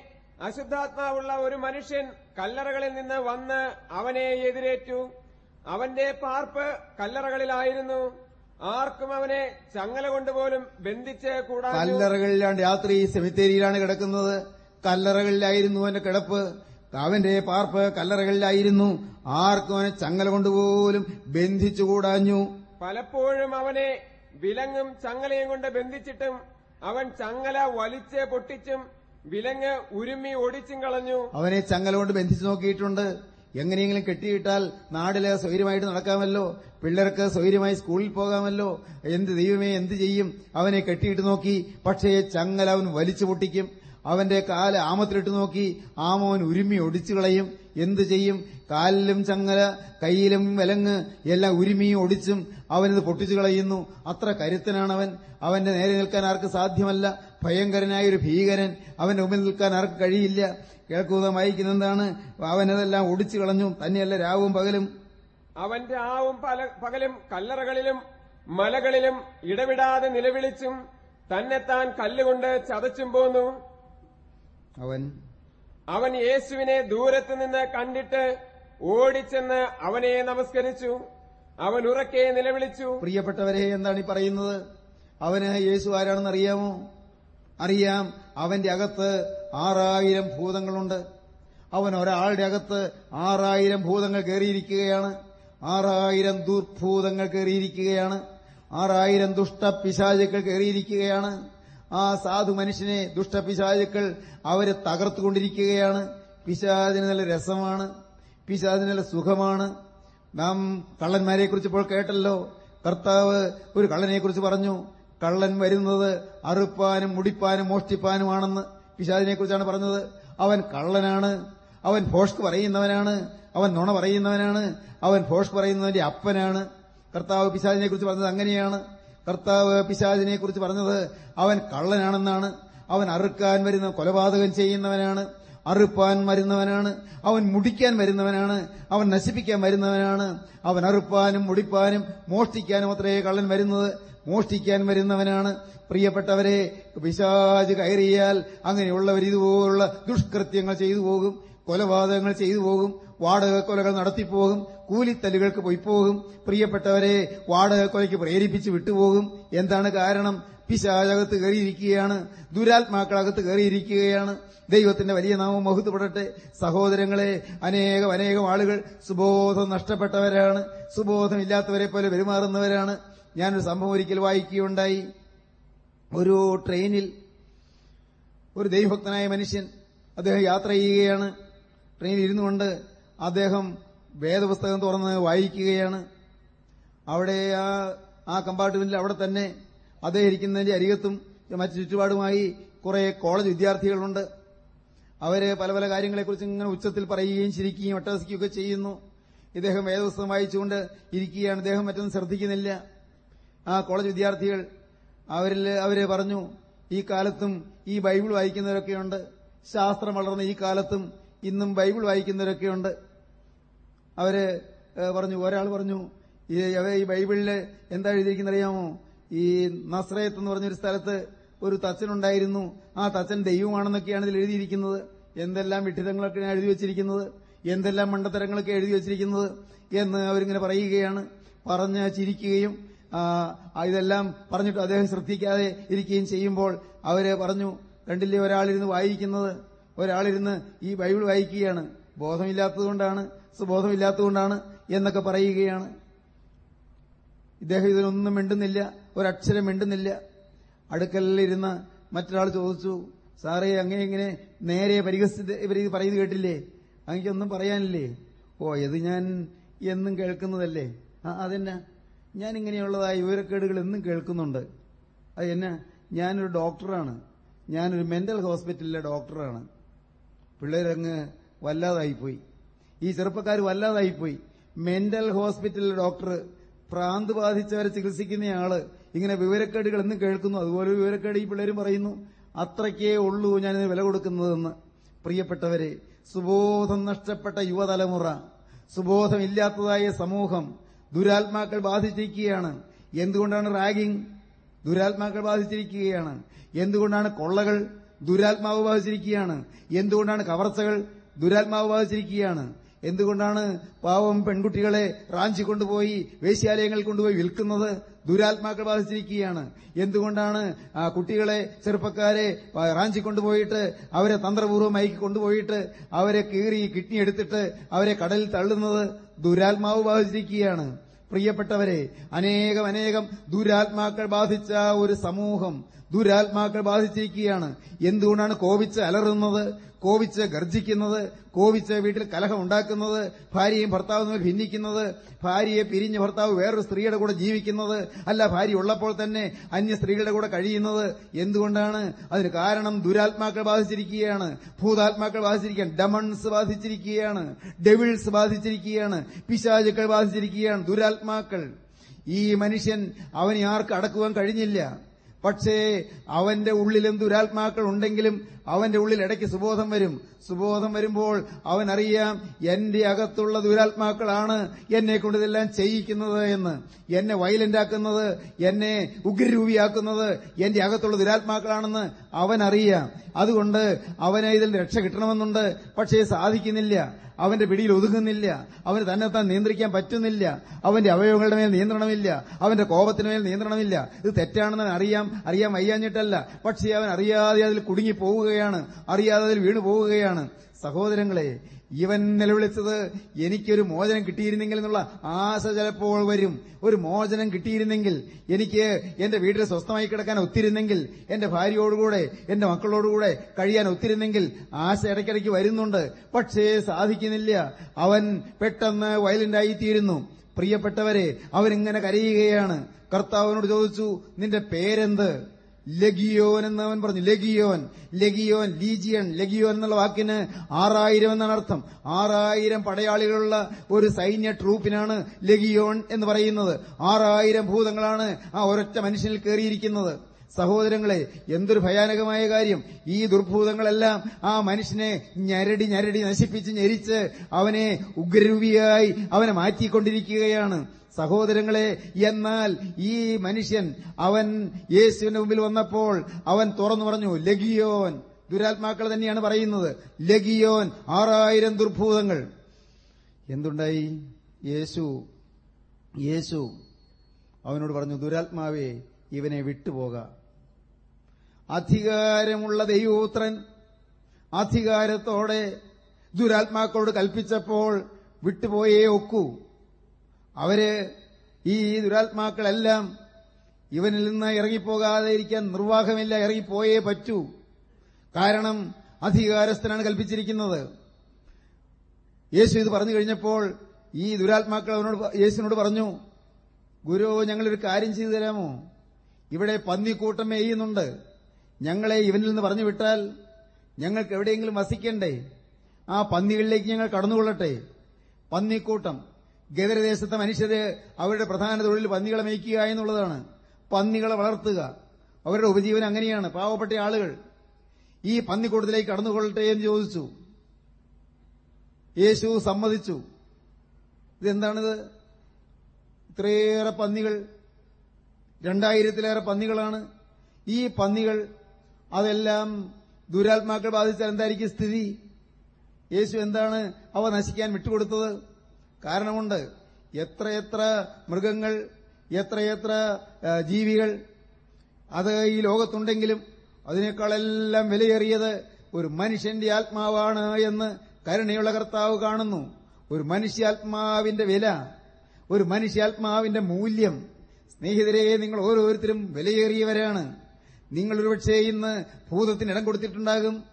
അശുദ്ധാത്മാവുള്ള ഒരു മനുഷ്യൻ കല്ലറകളിൽ നിന്ന് വന്ന് അവനെ എതിരേറ്റു. അവന്റെ പാർപ്പ് കല്ലറകളിലായിരുന്നു. ആർക്കും അവനെ ചങ്ങല കൊണ്ടുപോലും ബന്ധിച്ച് കൂടാ കല്ലറകളിലാണ് രാത്രി സെമിത്തേരിയിലാണ് കിടക്കുന്നത്. കല്ലറകളിലായിരുന്നു അവന്റെ കിടപ്പ്. അവന്റെ പാർപ്പ് കല്ലറകളിലായിരുന്നു. ആർക്കും അവനെ ചങ്ങല കൊണ്ടുപോലും ബന്ധിച്ചുകൂടാഞ്ഞു. പലപ്പോഴും അവനെ വിലങ്ങും ചങ്ങലയും കൊണ്ട് ബന്ധിച്ചിട്ടും അവൻ ചങ്ങല വലിച്ച് പൊട്ടിച്ചും വിലങ്ങ് ഉരുമി ഒടിച്ചും കളഞ്ഞു. അവനെ ചങ്ങല കൊണ്ട് ബന്ധിച്ചു നോക്കിയിട്ടുണ്ട്. എങ്ങനെയെങ്കിലും കെട്ടിയിട്ടാൽ നാടിൽ സ്വൈര്യമായിട്ട് നടക്കാമല്ലോ. പിള്ളേർക്ക് സ്വൈര്യമായി സ്കൂളിൽ പോകാമല്ലോ. എന്ത് ദൈവമേ എന്ത് ചെയ്യും? അവനെ കെട്ടിയിട്ട് നോക്കി. പക്ഷേ ചങ്ങല അവൻ വലിച്ചു പൊട്ടിക്കും. അവന്റെ കാൽ ആമത്തിലിട്ട് നോക്കി. ആമോൻ ഉരുമി ഒടിച്ചു കളയും. എന്തു ചെയ്യും? കാലിലും ചങ്ങല കയ്യിലും വിലങ്ങ് എല്ലാം ഉരുമിയും ഒടിച്ചും അവനത് പൊട്ടിച്ചു കളയുന്നു. അത്ര കരുത്തനാണവൻ. അവന്റെ നേരെ നിൽക്കാൻ ആർക്ക് സാധ്യമല്ല. ഭയങ്കരനായ ഒരു ഭീകരൻ അവന്റെ മുമ്പിൽ നിൽക്കാൻ ആർക്ക് കഴിയില്ല. കേൾക്കുക വായിക്കുന്ന എന്താണ്? അവനതെല്ലാം ഒടിച്ചു കളഞ്ഞു. തന്നെയല്ല രാവും പകലും. അവന്റെ ആവും പകലും കല്ലറകളിലും മലകളിലും ഇടവിടാതെ നിലവിളിച്ചും തന്നെത്താൻ കല്ലുകൊണ്ട് ചതച്ചും പോന്നു. അവൻ അവൻ യേശുവിനെ ദൂരത്തു നിന്ന് കണ്ടിട്ട് ഓടിച്ചെന്ന് അവനെ നമസ്കരിച്ചു. അവൻ ഉറക്കെ നിലവിളിച്ചു. പ്രിയപ്പെട്ടവരെ എന്താണ് ഈ പറയുന്നത്? അവന് യേശു ആരാണെന്ന് അറിയാമോ? അറിയാം. അവന്റെ അകത്ത് ആറായിരം ഭൂതങ്ങളുണ്ട്. അവൻ ഒരാളുടെ അകത്ത് ആറായിരം ഭൂതങ്ങൾ കയറിയിരിക്കുകയാണ്. ആറായിരം ദുർഭൂതങ്ങൾ കയറിയിരിക്കുകയാണ്. ആറായിരം ദുഷ്ടപിശാചുക്കൾ കയറിയിരിക്കുകയാണ്. ആ സാധു മനുഷ്യനെ ദുഷ്ടപിശാചുക്കൾ അവരെ തകർത്തുകൊണ്ടിരിക്കുകയാണ്. പിശാചിന് നല്ല രസമാണ്. പിശാചിന് നല്ല സുഖമാണ്. നാം കള്ളന്മാരെക്കുറിച്ച് ഇപ്പോൾ കേട്ടല്ലോ. കർത്താവ് ഒരു കള്ളനെക്കുറിച്ച് പറഞ്ഞു. കള്ളൻ വരുന്നത് അറുപ്പാനും മുടിപ്പാനും മോഷ്ടിപ്പാനുമാണെന്ന് പിശാചിനെ കുറിച്ചാണ് പറഞ്ഞത്. അവൻ കള്ളനാണ്. അവൻ ഭോഷ്ക് പറയുന്നവനാണ്. അവൻ നുണ പറയുന്നവനാണ്. അവൻ ഫോഷ് പറയുന്നവന്റെ അപ്പനാണ്. കർത്താവ് പിശാചിനെക്കുറിച്ച് പറഞ്ഞത് അങ്ങനെയാണ്. കർത്താവ് പിശാചിനെ കുറിച്ച് പറഞ്ഞത് അവൻ കള്ളനാണെന്നാണ്. അവൻ അറുക്കാൻ വരുന്ന കൊലപാതകം ചെയ്യുന്നവനാണ്. അറുപ്പാൻ വരുന്നവനാണ്. അവൻ മുടിക്കാൻ വരുന്നവനാണ്. അവൻ നശിപ്പിക്കാൻ വരുന്നവനാണ്. അവൻ അറുപ്പാനും മുടിപ്പാനും മോഷ്ടിക്കാനും അത്രേ കള്ളൻ വരുന്നത്. മോഷ്ടിക്കാൻ വരുന്നവനാണ്. പ്രിയപ്പെട്ടവരെ പിശാജ് കയറിയാൽ അങ്ങനെയുള്ളവർ ഇതുപോലുള്ള ദുഷ്കൃത്യങ്ങൾ ചെയ്തു പോകും. കൊലപാതകങ്ങൾ ചെയ്തു പോകും. വാടക കൊലകൾ നടത്തിപ്പോകും കൂലിത്തല്ലുകൾക്ക് പോയിപ്പോകും പ്രിയപ്പെട്ടവരെ വാടക കൊലയ്ക്ക് പ്രേരിപ്പിച്ച് വിട്ടുപോകും. എന്താണ് കാരണം? പിശാചകത്ത് കയറിയിരിക്കുകയാണ്. ദുരാത്മാക്കളകത്ത് കയറിയിരിക്കുകയാണ്. ദൈവത്തിന്റെ വലിയ നാമം മഹത്വപ്പെടട്ടെ. സഹോദരങ്ങളെ അനേകം അനേകം ആളുകൾ സുബോധം നഷ്ടപ്പെട്ടവരാണ്. സുബോധമില്ലാത്തവരെ പോലെ പെരുമാറുന്നവരാണ്. ഞാനൊരു സംഭവം ഒരിക്കൽ വായിക്കുകയുണ്ടായി. ഒരു ട്രെയിനിൽ ഒരു ദൈവഭക്തനായ മനുഷ്യൻ അദ്ദേഹം യാത്ര ചെയ്യുകയാണ്. ട്രെയിനിൽ ഇരുന്നുകൊണ്ട് അദ്ദേഹം വേദപുസ്തകം തുറന്ന് വായിക്കുകയാണ്. അവിടെ ആ ആ കമ്പാർട്ട്മെന്റിൽ അവിടെ തന്നെ അദ്ദേഹം ഇരിക്കുന്നതിന്റെ അരികത്തും മറ്റു ചുറ്റുപാടുമായി കുറെ കോളേജ് വിദ്യാർത്ഥികളുണ്ട്. അവർ പല പല കാര്യങ്ങളെക്കുറിച്ച് ഇങ്ങനെ ഉച്ചത്തിൽ പറയുകയും ചിരിക്കുകയും ഒട്ടഹസിക്കുകയൊക്കെ ചെയ്യുന്നു. ഇദ്ദേഹം വേദപുസ്തകം വായിച്ചുകൊണ്ട് ഇരിക്കുകയാണ്. ഇദ്ദേഹം മറ്റൊന്നും ശ്രദ്ധിക്കുന്നില്ല. ആ കോളേജ് വിദ്യാർത്ഥികൾ അവരിൽ അവരെ പറഞ്ഞു ഈ കാലത്തും ഈ ബൈബിൾ വായിക്കുന്നവരൊക്കെയുണ്ട്. ശാസ്ത്രം വളർന്ന ഈ കാലത്തും ഇന്നും ബൈബിൾ വായിക്കുന്നവരൊക്കെയുണ്ട്. അവർ പറഞ്ഞു ഒരാൾ പറഞ്ഞു ഈ ബൈബിളിൽ എന്താ എഴുതിയിരിക്കുന്ന അറിയാമോ ഈ നസ്രയത്ത് എന്ന് പറഞ്ഞൊരു സ്ഥലത്ത് ഒരു തച്ചനുണ്ടായിരുന്നു. ആ തച്ചൻ ദൈവമാണെന്നൊക്കെയാണ് ഇതിൽ എഴുതിയിരിക്കുന്നത്. എന്തെല്ലാം വിഡിതങ്ങളൊക്കെ എഴുതി വെച്ചിരിക്കുന്നത്? എന്തെല്ലാം മണ്ടത്തരങ്ങളൊക്കെ എഴുതി വെച്ചിരിക്കുന്നത്? എന്ന് അവരിങ്ങനെ പറയുകയാണ്. പറഞ്ഞ് ചിരിക്കുകയും ഇതെല്ലാം പറഞ്ഞിട്ട് അദ്ദേഹം ശ്രദ്ധിക്കാതെ ഇരിക്കുകയും ചെയ്യുമ്പോൾ അവർ പറഞ്ഞു രണ്ടില്ലേ ഒരാളിരുന്ന് വായിക്കുന്നത് ഒരാളിരുന്ന് ഈ ബൈബിൾ വായിക്കുകയാണ്. ബോധമില്ലാത്തതുകൊണ്ടാണ് സുബോധമില്ലാത്തതുകൊണ്ടാണ് എന്നൊക്കെ പറയുകയാണ്. ഇദ്ദേഹം ഇതിനൊന്നും മിണ്ടുന്നില്ല ഒരക്ഷരം മിണ്ടുന്നില്ല. അടുക്കലിരുന്ന് മറ്റൊരാൾ ചോദിച്ചു സാറേ അങ്ങനെ ഇങ്ങനെ നേരെ പരിഹസിച്ച് ഇവർ പറയുന്നത് കേട്ടില്ലേ? അങ്ങനെയൊന്നും പറയാനില്ലേ? ഓ ഇത് ഞാൻ എന്നും കേൾക്കുന്നതല്ലേ? ആ അതെന്നാ? ഞാൻ ഇങ്ങനെയുള്ളതായ വിവരക്കേടുകൾ എന്നും കേൾക്കുന്നുണ്ട്. അത് എന്നാ? ഞാനൊരു ഡോക്ടറാണ്. ഞാനൊരു മെന്റൽ ഹോസ്പിറ്റലിലെ ഡോക്ടറാണ്. പിള്ളേരങ്ങ് വല്ലാതായിപ്പോയി. ഈ ചെറുപ്പക്കാർ വല്ലാതായിപ്പോയി. മെന്റൽ ഹോസ്പിറ്റലിലെ ഡോക്ടർ പ്രാന്ത് ബാധിച്ചവരെ ചികിത്സിക്കുന്നയാൾ ഇങ്ങനെ വിവരക്കേടുകൾ എന്ന് കേൾക്കുന്നു. അതുപോലെ വിവരക്കേട് ഈ പിള്ളേരും പറയുന്നു. അത്രയ്ക്കേ ഉള്ളൂ ഞാനിത് വില കൊടുക്കുന്നതെന്ന്. പ്രിയപ്പെട്ടവരെ സുബോധം നഷ്ടപ്പെട്ട യുവതലമുറ സുബോധമില്ലാത്തതായ സമൂഹം ദുരാത്മാക്കൾ ബാധിച്ചിരിക്കുകയാണ്. എന്തുകൊണ്ടാണ് റാഗിംഗ് ദുരാത്മാക്കൾ ബാധിച്ചിരിക്കുകയാണ്. എന്തുകൊണ്ടാണ് കൊള്ളകൾ? ദുരാത്മാവ് ബാധിച്ചിരിക്കുകയാണ്. എന്തുകൊണ്ടാണ് കവർച്ചകൾ? ദുരാത്മാവ് ബാധിച്ചിരിക്കുകയാണ്. എന്തുകൊണ്ടാണ് പാവം പെൺകുട്ടികളെ റാഞ്ചി കൊണ്ടുപോയി വേശ്യാലയങ്ങൾ കൊണ്ടുപോയി വിൽക്കുന്നത്? ദുരാത്മാക്കൾ ബാധിച്ചിരിക്കുകയാണ്. എന്തുകൊണ്ടാണ് ആ കുട്ടികളെ ചെറുപ്പക്കാരെ റാഞ്ചി കൊണ്ടുപോയിട്ട് അവരെ തന്ത്രപൂർവം അയക്കി കൊണ്ടുപോയിട്ട് അവരെ കീറി കിഡ്നി എടുത്തിട്ട് അവരെ കടലിൽ തള്ളുന്നത് ദുരാത്മാവ് ബാധിച്ചിരിക്കുകയാണ്. പ്രിയപ്പെട്ടവരെ അനേകം അനേകം ദുരാത്മാക്കൾ ബാധിച്ച ഒരു സമൂഹം ദുരാത്മാക്കൾ ബാധിച്ചിരിക്കുകയാണ്. എന്തുകൊണ്ടാണ് കോപിച്ച് അലറുന്നത് കോപിച്ച് ഗർജിക്കുന്നത് കോപിച്ച് വീട്ടിൽ കലഹം ഉണ്ടാക്കുന്നത് ഭാര്യയും ഭർത്താവും തമ്മിൽ ഭിന്നിക്കുന്നത് ഭാര്യയെ പിരിഞ്ഞ് ഭർത്താവ് വേറൊരു സ്ത്രീയുടെ കൂടെ ജീവിക്കുന്നത് അല്ല ഭാര്യ ഉള്ളപ്പോൾ തന്നെ അന്യ സ്ത്രീകളുടെ കൂടെ കഴിയുന്നത്? എന്തുകൊണ്ടാണ്? അതിന് കാരണം ദുരാത്മാക്കൾ ബാധിച്ചിരിക്കുകയാണ്. ഭൂതാത്മാക്കൾ ബാധിച്ചിരിക്കുകയാണ്. ഡമൺസ് ബാധിച്ചിരിക്കുകയാണ്. ഡെവിൾസ് ബാധിച്ചിരിക്കുകയാണ്. പിശാചുക്കൾ ബാധിച്ചിരിക്കുകയാണ്. ദുരാത്മാക്കൾ. ഈ മനുഷ്യൻ അവനെ ആർക്ക് അടക്കുവാൻ കഴിഞ്ഞില്ല. പക്ഷേ അവന്റെ ഉള്ളിലും ദുരാത്മാക്കൾ ഉണ്ടെങ്കിലും അവന്റെ ഉള്ളിൽ ഇടയ്ക്ക് സുബോധം വരും. സുബോധം വരുമ്പോൾ അവൻ അറിയാം എന്റെ അകത്തുള്ള ദുരാത്മാക്കളാണ് എന്നെ കൊണ്ട് ഇതെല്ലാം ചെയ്യിക്കുന്നത് എന്ന്. എന്നെ വയലന്റ് ആക്കുന്നത് എന്നെ ഉഗ്രരൂപിയാക്കുന്നത് എന്റെ അകത്തുള്ള ദുരാത്മാക്കളാണെന്ന് അവൻ അതുകൊണ്ട് അവനെ ഇതിൽ രക്ഷ കിട്ടണമെന്നുണ്ട് പക്ഷേ സാധിക്കുന്നില്ല. അവന്റെ പിടിയിൽ ഒതുങ്ങുന്നില്ല. അവന് തന്നെത്താൻ നിയന്ത്രിക്കാൻ പറ്റുന്നില്ല. അവന്റെ അവയവങ്ങളുടെ മേൽ നിയന്ത്രണമില്ല. അവന്റെ കോപത്തിന് മേൽ നിയന്ത്രണമില്ല. ഇത് തെറ്റാണെന്ന് അറിയാം. അറിയാൻ വയ്യാഞ്ഞിട്ടല്ല. പക്ഷേ അവൻ അറിയാതെ അതിൽ കുടുങ്ങി പോവുകയാണ് അറിയാതെ അതിൽ വീണു പോവുകയാണ് സഹോദരങ്ങളെ ഇവൻ നിലവിളിച്ചത് എനിക്കൊരു മോചനം കിട്ടിയിരുന്നെങ്കിൽ എന്നുള്ള ആശ ചിലപ്പോൾ വരും. ഒരു മോചനം കിട്ടിയിരുന്നെങ്കിൽ എനിക്ക് എന്റെ വീട്ടിൽ സ്വസ്ഥമായി കിടക്കാൻ ഒത്തിരുന്നെങ്കിൽ എന്റെ ഭാര്യയോടുകൂടെ എന്റെ മക്കളോടുകൂടെ കഴിയാൻ ഒത്തിരുന്നെങ്കിൽ ആശ ഇടയ്ക്കിടയ്ക്ക് വരുന്നുണ്ട്. പക്ഷേ സാധിക്കുന്നില്ല. അവൻ പെട്ടെന്ന് വയലന്റായിത്തീരുന്നു. പ്രിയപ്പെട്ടവരെ അവരിങ്ങനെ കരയുകയാണ്. കർത്താവിനോട് ചോദിച്ചു നിന്റെ പേരെന്ത്? ലഗിയോൻ എന്ന് അവൻ പറഞ്ഞു. ലഗിയോൻ ലഗിയോൻ ലീജിയൻ ലഗിയോൻ എന്നുള്ള വാക്കിന് ആറായിരം എന്നാണ് അർത്ഥം. ആറായിരം പടയാളികളുള്ള ഒരു സൈന്യ ട്രൂപ്പിനാണ് ലഗിയോൺ എന്ന് പറയുന്നത്. ആറായിരം ഭൂതങ്ങളാണ് ആ ഒരൊറ്റ മനുഷ്യനിൽ കയറിയിരിക്കുന്നത്. സഹോദരങ്ങളെ എന്തൊരു ഭയാനകമായ കാര്യം. ഈ ദുർഭൂതങ്ങളെല്ലാം ആ മനുഷ്യനെ ഞരടി ഞരടി നശിപ്പിച്ച് ഞെരിച്ച് അവനെ ഉഗ്രരൂപിയായി അവനെ മാറ്റിക്കൊണ്ടിരിക്കുകയാണ്. സഹോദരങ്ങളെ എന്നാൽ ഈ മനുഷ്യൻ അവൻ യേശുവിന്റെ മുമ്പിൽ വന്നപ്പോൾ അവൻ തുറന്നു പറഞ്ഞു ലഗിയോൻ. ദുരാത്മാക്കൾ തന്നെയാണ് പറയുന്നത് ലഗിയോൻ ആറായിരം ദുർഭൂതങ്ങൾ. എന്തുണ്ടായി? യേശു യേശു അവനോട് പറഞ്ഞു ദുരാത്മാവേ ഇവനെ വിട്ടുപോക. അധികാരമുള്ള ദൈവപുത്രൻ അധികാരത്തോടെ ദുരാത്മാക്കളോട് കൽപ്പിച്ചപ്പോൾ വിട്ടുപോയേ ഒക്കൂ. അവർ ഈ ദുരാത്മാക്കളെല്ലാം ഇവനിൽ നിന്ന് ഇറങ്ങിപ്പോകാതെ ഇരിക്കാൻ നിർവാഹമില്ല ഇറങ്ങിപ്പോയേ പറ്റൂ. കാരണം അധികാരസ്ഥനാണ് കൽപ്പിച്ചിരിക്കുന്നത്. യേശു ഇത് പറഞ്ഞു കഴിഞ്ഞപ്പോൾ ഈ ദുരാത്മാക്കൾ അവനോട് യേശുവിനോട് പറഞ്ഞു ഗുരു ഞങ്ങളൊരു കാര്യം ചെയ്തു തരാമോ? ഇവിടെ പന്നിക്കൂട്ടം എയ്യുന്നുണ്ട് ഞങ്ങളെ ഇവനിൽ നിന്ന് പറഞ്ഞു വിട്ടാൽ ഞങ്ങൾക്ക് എവിടെയെങ്കിലും വസിക്കണ്ടേ? ആ പന്നികളിലേക്ക് ഞങ്ങൾ കടന്നുകൊള്ളട്ടെ. പന്നിക്കൂട്ടം ഗദരദേശത്തെ മനുഷ്യര് അവരുടെ പ്രധാന തൊഴിൽ പന്നികളെ മേയ്ക്കുക എന്നുള്ളതാണ്. പന്നികളെ വളർത്തുക. അവരുടെ ഉപജീവനം അങ്ങനെയാണ്. പാവപ്പെട്ട ആളുകൾ ഈ പന്നിക്കൂട്ടത്തിലേക്ക് കടന്നുകൊള്ളട്ടെ എന്ന് ചോദിച്ചു. യേശു സമ്മതിച്ചു. ഇതെന്താണിത്? ഇത്രയേറെ പന്നികൾ രണ്ടായിരത്തിലേറെ പന്നികളാണ്. ഈ പന്നികൾ അതെല്ലാം ദുരാത്മാക്കൾ ബാധിച്ചാൽ എന്തായിരിക്കും സ്ഥിതി? യേശു എന്താണ് അവ നശിക്കാൻ വിട്ടുകൊടുത്തത്? കാരണമുണ്ട്. എത്രയെത്ര മൃഗങ്ങൾ എത്രയെത്ര ജീവികൾ അത് ഈ ലോകത്തുണ്ടെങ്കിലും അതിനേക്കാളെല്ലാം വിലയേറിയത് ഒരു മനുഷ്യന്റെ ആത്മാവാണ് എന്ന് കരുണയുള്ള കർത്താവ് കാണുന്നു. ഒരു മനുഷ്യാത്മാവിന്റെ വില ഒരു മനുഷ്യാത്മാവിന്റെ മൂല്യം. സ്നേഹിതരെ നിങ്ങൾ ഓരോരുത്തരും വിലയേറിയവരാണ്. നിങ്ങൾ ഒരുപക്ഷെ ഇന്ന് ഭൂതത്തിന് ഇടം കൊടുത്തിട്ടുണ്ടാകും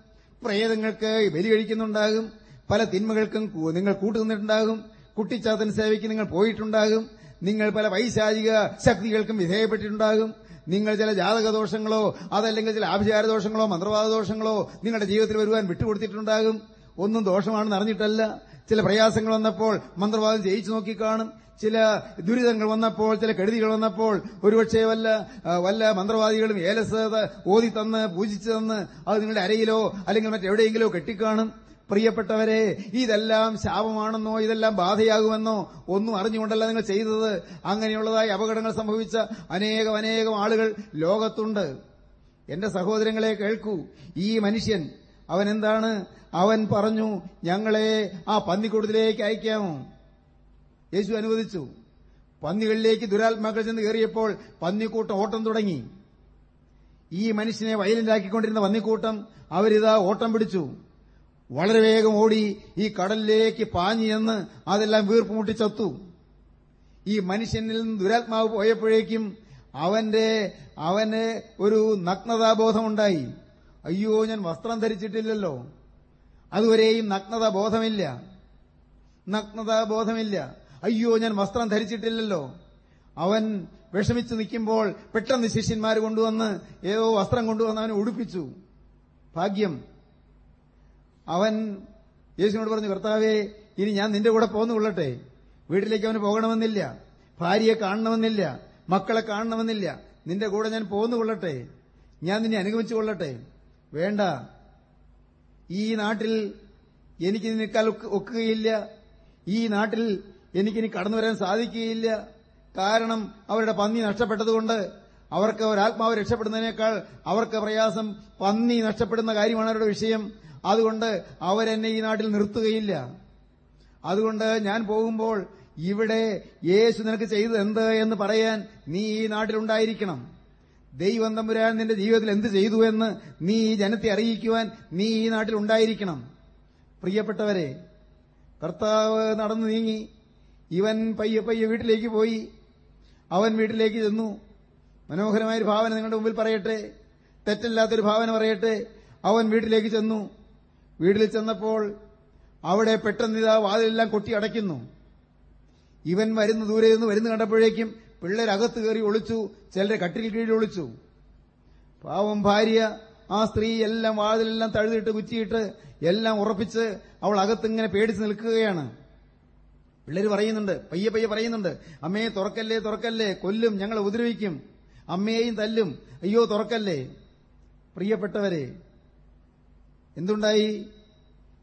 പ്രേതങ്ങൾക്ക് ബലി കഴിക്കുന്നുണ്ടാകും പല തിന്മകൾക്കും നിങ്ങൾ കൂട്ടുനിന്നിട്ടുണ്ടാകും. കുട്ടിച്ചാത്തൻ സേവയ്ക്ക് നിങ്ങൾ പോയിട്ടുണ്ടാകും. നിങ്ങൾ പല വൈശാചിക ശക്തികൾക്കും വിധേയപ്പെട്ടിട്ടുണ്ടാകും. നിങ്ങൾ ചില ജാതക ദോഷങ്ങളോ അതല്ലെങ്കിൽ ചില ആഭിചാര ദോഷങ്ങളോ മന്ത്രവാദ ദോഷങ്ങളോ നിങ്ങളുടെ ജീവിതത്തിൽ വരുവാൻ വിട്ടുകൊടുത്തിട്ടുണ്ടാകും. ഒന്നും ദോഷമാണെന്ന് അറിഞ്ഞിട്ടല്ല. ചില പ്രയാസങ്ങൾ വന്നപ്പോൾ മന്ത്രവാദം ജയിച്ചു നോക്കിക്കാണും. ചില ദുരിതങ്ങൾ വന്നപ്പോൾ ചില കെടുതികൾ വന്നപ്പോൾ ഒരുപക്ഷെ വല്ല വല്ല മന്ത്രവാദികളും ഏലസ് ഓതി തന്ന് പൂജിച്ചു തന്ന് അത് നിങ്ങളുടെ അരയിലോ അല്ലെങ്കിൽ മറ്റെവിടെയെങ്കിലോ കെട്ടിക്കാണും. പ്രിയപ്പെട്ടവരെ ഇതെല്ലാം ശാപമാണെന്നോ ഇതെല്ലാം ബാധയാകുമെന്നോ ഒന്നും അറിഞ്ഞുകൊണ്ടല്ല നിങ്ങൾ ചെയ്തത്. അങ്ങനെയുള്ളതായി അപകടങ്ങൾ സംഭവിച്ച അനേകം അനേകം ആളുകൾ ലോകത്തുണ്ട്. എന്റെ സഹോദരങ്ങളെ കേൾക്കൂ. ഈ മനുഷ്യൻ അവൻ എന്താണ്? അവൻ പറഞ്ഞു ഞങ്ങളെ ആ പന്നിക്കൂടത്തിലേക്ക് അയക്കാമോ യേശു അനുവദിച്ചു. പന്നികളിലേക്ക് ദുരാത്മാക്കൾ ചെന്ന് കയറിയപ്പോൾ പന്നിക്കൂട്ടം ഓട്ടം തുടങ്ങി. ഈ മനുഷ്യനെ വയലിലാക്കിക്കൊണ്ടിരുന്ന പന്നിക്കൂട്ടം അവരിതാ ഓട്ടം പിടിച്ചു. വളരെ വേഗം ഓടി ഈ കടലിലേക്ക് പാഞ്ഞു ചെന്ന് അതെല്ലാം വീർപ്പുമുട്ടി ചത്തു. ഈ മനുഷ്യനിൽ നിന്ന് ദുരാത്മാവ് പോയപ്പോഴേക്കും അവന്റെ അവന് ഒരു നഗ്നതാബോധമുണ്ടായി. അയ്യോ ഞാൻ വസ്ത്രം ധരിച്ചിട്ടില്ലല്ലോ. അതുവരെയും നഗ്നതാ ബോധമില്ല ബോധമില്ല അയ്യോ ഞാൻ വസ്ത്രം ധരിച്ചിട്ടില്ലല്ലോ. അവൻ വിഷമിച്ച് നിൽക്കുമ്പോൾ പെട്ടെന്ന് ശിഷ്യന്മാർ കൊണ്ടുവന്ന് ഏതോ വസ്ത്രം കൊണ്ടുവന്ന് അവനെ ഉടുപ്പിച്ചു. ഭാഗ്യം അവൻ യേശുവിനോട് പറഞ്ഞു കർത്താവേ ഇനി ഞാൻ നിന്റെ കൂടെ പോന്നു കൊള്ളട്ടെ. വീട്ടിലേക്ക് അവന് പോകണമെന്നില്ല. ഭാര്യയെ കാണണമെന്നില്ല. മക്കളെ കാണണമെന്നില്ല. നിന്റെ കൂടെ ഞാൻ പോന്നു കൊള്ളട്ടെ. ഞാൻ നിന്നെ അനുഗമിച്ചു കൊള്ളട്ടെ. വേണ്ട. ഈ നാട്ടിൽ എനിക്ക് നിൽക്കാൻ ഒക്കുകയില്ല. ഈ നാട്ടിൽ എനിക്കിനി കടന്നു വരാൻ സാധിക്കുകയില്ല. കാരണം അവരുടെ പന്നി നഷ്ടപ്പെട്ടതുകൊണ്ട് അവർക്ക് ഒരാത്മാവ് രക്ഷപ്പെടുന്നതിനേക്കാൾ അവർക്ക് പ്രയാസം പന്നി നഷ്ടപ്പെടുന്ന കാര്യമാണ് അവരുടെ വിഷയം. അതുകൊണ്ട് അവരെന്നെ ഈ നാട്ടിൽ നിർത്തുകയില്ല. അതുകൊണ്ട് ഞാൻ പോകുമ്പോൾ ഇവിടെ യേശു നിനക്ക് ചെയ്തത് എന്ത് എന്ന് പറയാൻ നീ ഈ നാട്ടിലുണ്ടായിരിക്കണം ദൈവം തമ്പുരാൻ നിന്റെ ജീവിതത്തിൽ എന്ത് ചെയ്തു എന്ന് നീ ഈ ജനത്തെ അറിയിക്കുവാൻ നീ ഈ നാട്ടിലുണ്ടായിരിക്കണം പ്രിയപ്പെട്ടവരെ കർത്താവ് നടന്നു നീങ്ങി. ഇവൻ പയ്യെ പയ്യെ വീട്ടിലേക്ക് പോയി. അവൻ വീട്ടിലേക്ക് ചെന്നു. മനോഹരമായൊരു ഭാവന നിങ്ങളുടെ മുമ്പിൽ പറയട്ടെ. തെറ്റല്ലാത്തൊരു ഭാവന പറയട്ടെ. അവൻ വീട്ടിലേക്ക് ചെന്നു. വീട്ടിൽ ചെന്നപ്പോൾ അവിടെ പെട്ടെന്ന് ഇതാ വാതിലെല്ലാം കൊട്ടി അടയ്ക്കുന്നു. ഇവൻ വരുന്ന ദൂരെ നിന്ന് വരുന്ന കണ്ടപ്പോഴേക്കും പിള്ളേരകത്ത് കയറി ഒളിച്ചു ചിലരെ കട്ടിൽ കീഴിൽ ഒളിച്ചു. പാവം ഭാര്യ ആ സ്ത്രീ എല്ലാം വാതിലെല്ലാം തഴുതിട്ട് കുറ്റിയിട്ട് എല്ലാം ഉറപ്പിച്ച് അവൾ അകത്തിങ്ങനെ പേടിച്ച് നിൽക്കുകയാണ്. പിള്ളേർ പറയുന്നുണ്ട് പയ്യെ പയ്യെ പറയുന്നുണ്ട് അമ്മയെ തുറക്കല്ലേ തുറക്കല്ലേ കൊല്ലും ഞങ്ങളെ ഉപദ്രവിക്കും. അമ്മയെയും തല്ലും. അയ്യോ തുറക്കല്ലേ. പ്രിയപ്പെട്ടവരെ എന്തുണ്ടായി?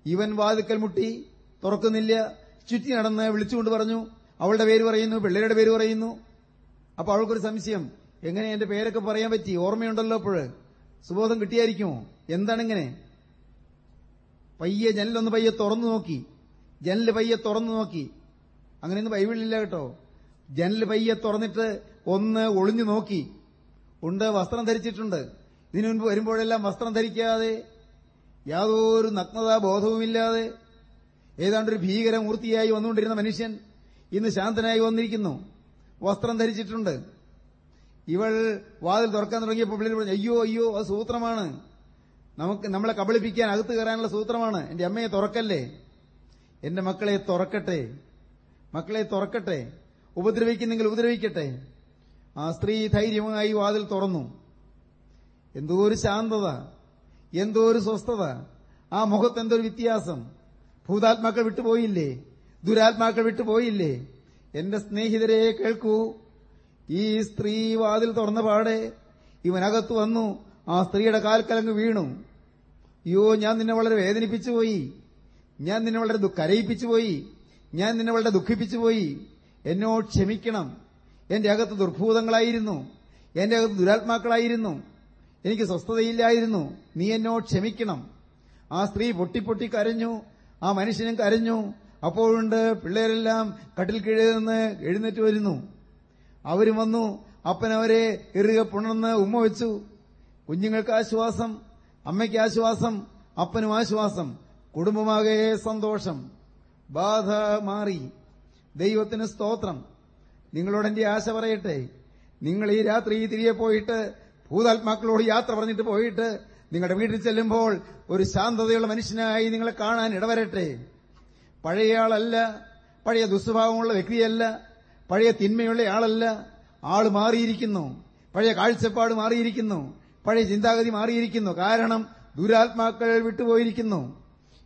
ഇവൻ വാതുക്കൽ മുട്ടി തുറക്കുന്നില്ല. ചുറ്റി നടന്ന് വിളിച്ചുകൊണ്ട് പറഞ്ഞു അവളുടെ പേര് പറയുന്നു പിള്ളേരുടെ പേര് പറയുന്നു. അപ്പൊ അവൾക്കൊരു സംശയം എങ്ങനെ എന്റെ പേരൊക്കെ പറയാൻ പറ്റി? ഓർമ്മയുണ്ടല്ലോ അപ്പോൾ. സുബോധം കിട്ടിയായിരിക്കുമോ? എന്താണിങ്ങനെ? പയ്യെ ജനലൊന്ന് പയ്യെ തുറന്നു നോക്കി. ജനൽ പയ്യെ തുറന്നു നോക്കി. അങ്ങനെയൊന്നും ബൈബിളിലില്ല കേട്ടോ. ജനൽ പയ്യെ തുറന്നിട്ട് ഒന്ന് ഒളിഞ്ഞു നോക്കി. ഉണ്ട് വസ്ത്രം ധരിച്ചിട്ടുണ്ട്. ഇതിനു മുൻപ് വരുമ്പോഴെല്ലാം വസ്ത്രം ധരിക്കാതെ യാതൊരു നഗ്നതാ ബോധവുമില്ലാതെ ഏതാണ്ടൊരു ഭീകരമൂർത്തിയായി വന്നുകൊണ്ടിരുന്ന മനുഷ്യൻ ഇന്ന് ശാന്തനായി വന്നിരിക്കുന്നു. വസ്ത്രം ധരിച്ചിട്ടുണ്ട്. ഇവൾ വാതിൽ തുറക്കാൻ തുടങ്ങിയപ്പോൾ പിള്ളേർ പറഞ്ഞു അയ്യോ അയ്യോ അത് സൂത്രമാണ്. നമുക്ക് നമ്മളെ കബളിപ്പിക്കാൻ അകത്ത് കയറാനുള്ള സൂത്രമാണ്. എന്റെ അമ്മയെ തുറക്കല്ലേ? എന്റെ മക്കളെ തുറക്കട്ടെ? മക്കളെ തുറക്കട്ടെ? ഉപദ്രവിക്കുന്നെങ്കിൽ ഉപദ്രവിക്കട്ടെ? ആ സ്ത്രീ ധൈര്യമായി വാതിൽ തുറന്നു. എന്തോ ഒരു ശാന്തത. എന്തോ ഒരു സ്വസ്ഥത. ആ മുഖത്ത് എന്തോ ഒരു വ്യത്യാസം. ഭൂതാത്മാക്കൾ വിട്ടുപോയില്ലേ ദുരാത്മാക്കൾ വിട്ടുപോയില്ലേ എന്റെ സ്നേഹിതരെ കേൾക്കൂ. ഈ സ്ത്രീ വാതിൽ തുറന്ന പാടെ ഇവനകത്ത് വന്നു. ആ സ്ത്രീയുടെ കാൽക്കലങ്ങ് വീണു. അയ്യോ ഞാൻ നിന്നെ വളരെ വേദനിപ്പിച്ചു പോയി. ഞാൻ നിന്നെ വളരെ കരയിപ്പിച്ചു പോയി. ഞാൻ നിന്നെ വളരെ ദുഃഖിപ്പിച്ചു പോയി. എന്നോട് ക്ഷമിക്കണം. എന്റെ അകത്ത് ദുർഭൂതങ്ങളായിരുന്നു. എന്റെ അകത്ത് ദുരാത്മാക്കളായിരുന്നു. എനിക്ക് സ്വസ്ഥതയില്ലായിരുന്നു. നീ എന്നോട് ക്ഷമിക്കണം. ആ സ്ത്രീ പൊട്ടിപ്പൊട്ടി കരഞ്ഞു. ആ മനുഷ്യനും കരഞ്ഞു. അപ്പോഴുണ്ട് പിള്ളേരെല്ലാം കട്ടിൽ കീഴിൽ നിന്ന് എഴുന്നേറ്റ് വരുന്നു. അവരും വന്നു. അപ്പനവരെ ഇറുക പുണർന്ന് ഉമ്മ വെച്ചു. കുഞ്ഞുങ്ങൾക്ക് ആശ്വാസം അമ്മയ്ക്ക് ആശ്വാസം അപ്പനും ആശ്വാസം കുടുംബമാകെ സന്തോഷം. ബാധ മാറി. ദൈവത്തിന് സ്തോത്രം. നിങ്ങളോട് എന്റെ ആശ പറയട്ടെ. നിങ്ങൾ ഈ രാത്രി തിരികെ പോയിട്ട് ഭൂതാത്മാക്കളോട് യാത്ര പറഞ്ഞിട്ട് പോയിട്ട് നിങ്ങളുടെ വീട്ടിൽ ചെല്ലുമ്പോൾ ഒരു ശാന്തതയുള്ള മനുഷ്യനായി നിങ്ങളെ കാണാൻ ഇടവരട്ടെ. പഴയയാളല്ല പഴയ ദുസ്വഭാവമുള്ള വ്യക്തിയല്ല പഴയ തിന്മയുള്ള ആളല്ല. ആൾ മാറിയിരിക്കുന്നു പഴയ കാഴ്ചപ്പാട് മാറിയിരിക്കുന്നു പഴയ ചിന്താഗതി മാറിയിരിക്കുന്നു. കാരണം ദുരാത്മാക്കൾ വിട്ടുപോയിരിക്കുന്നു.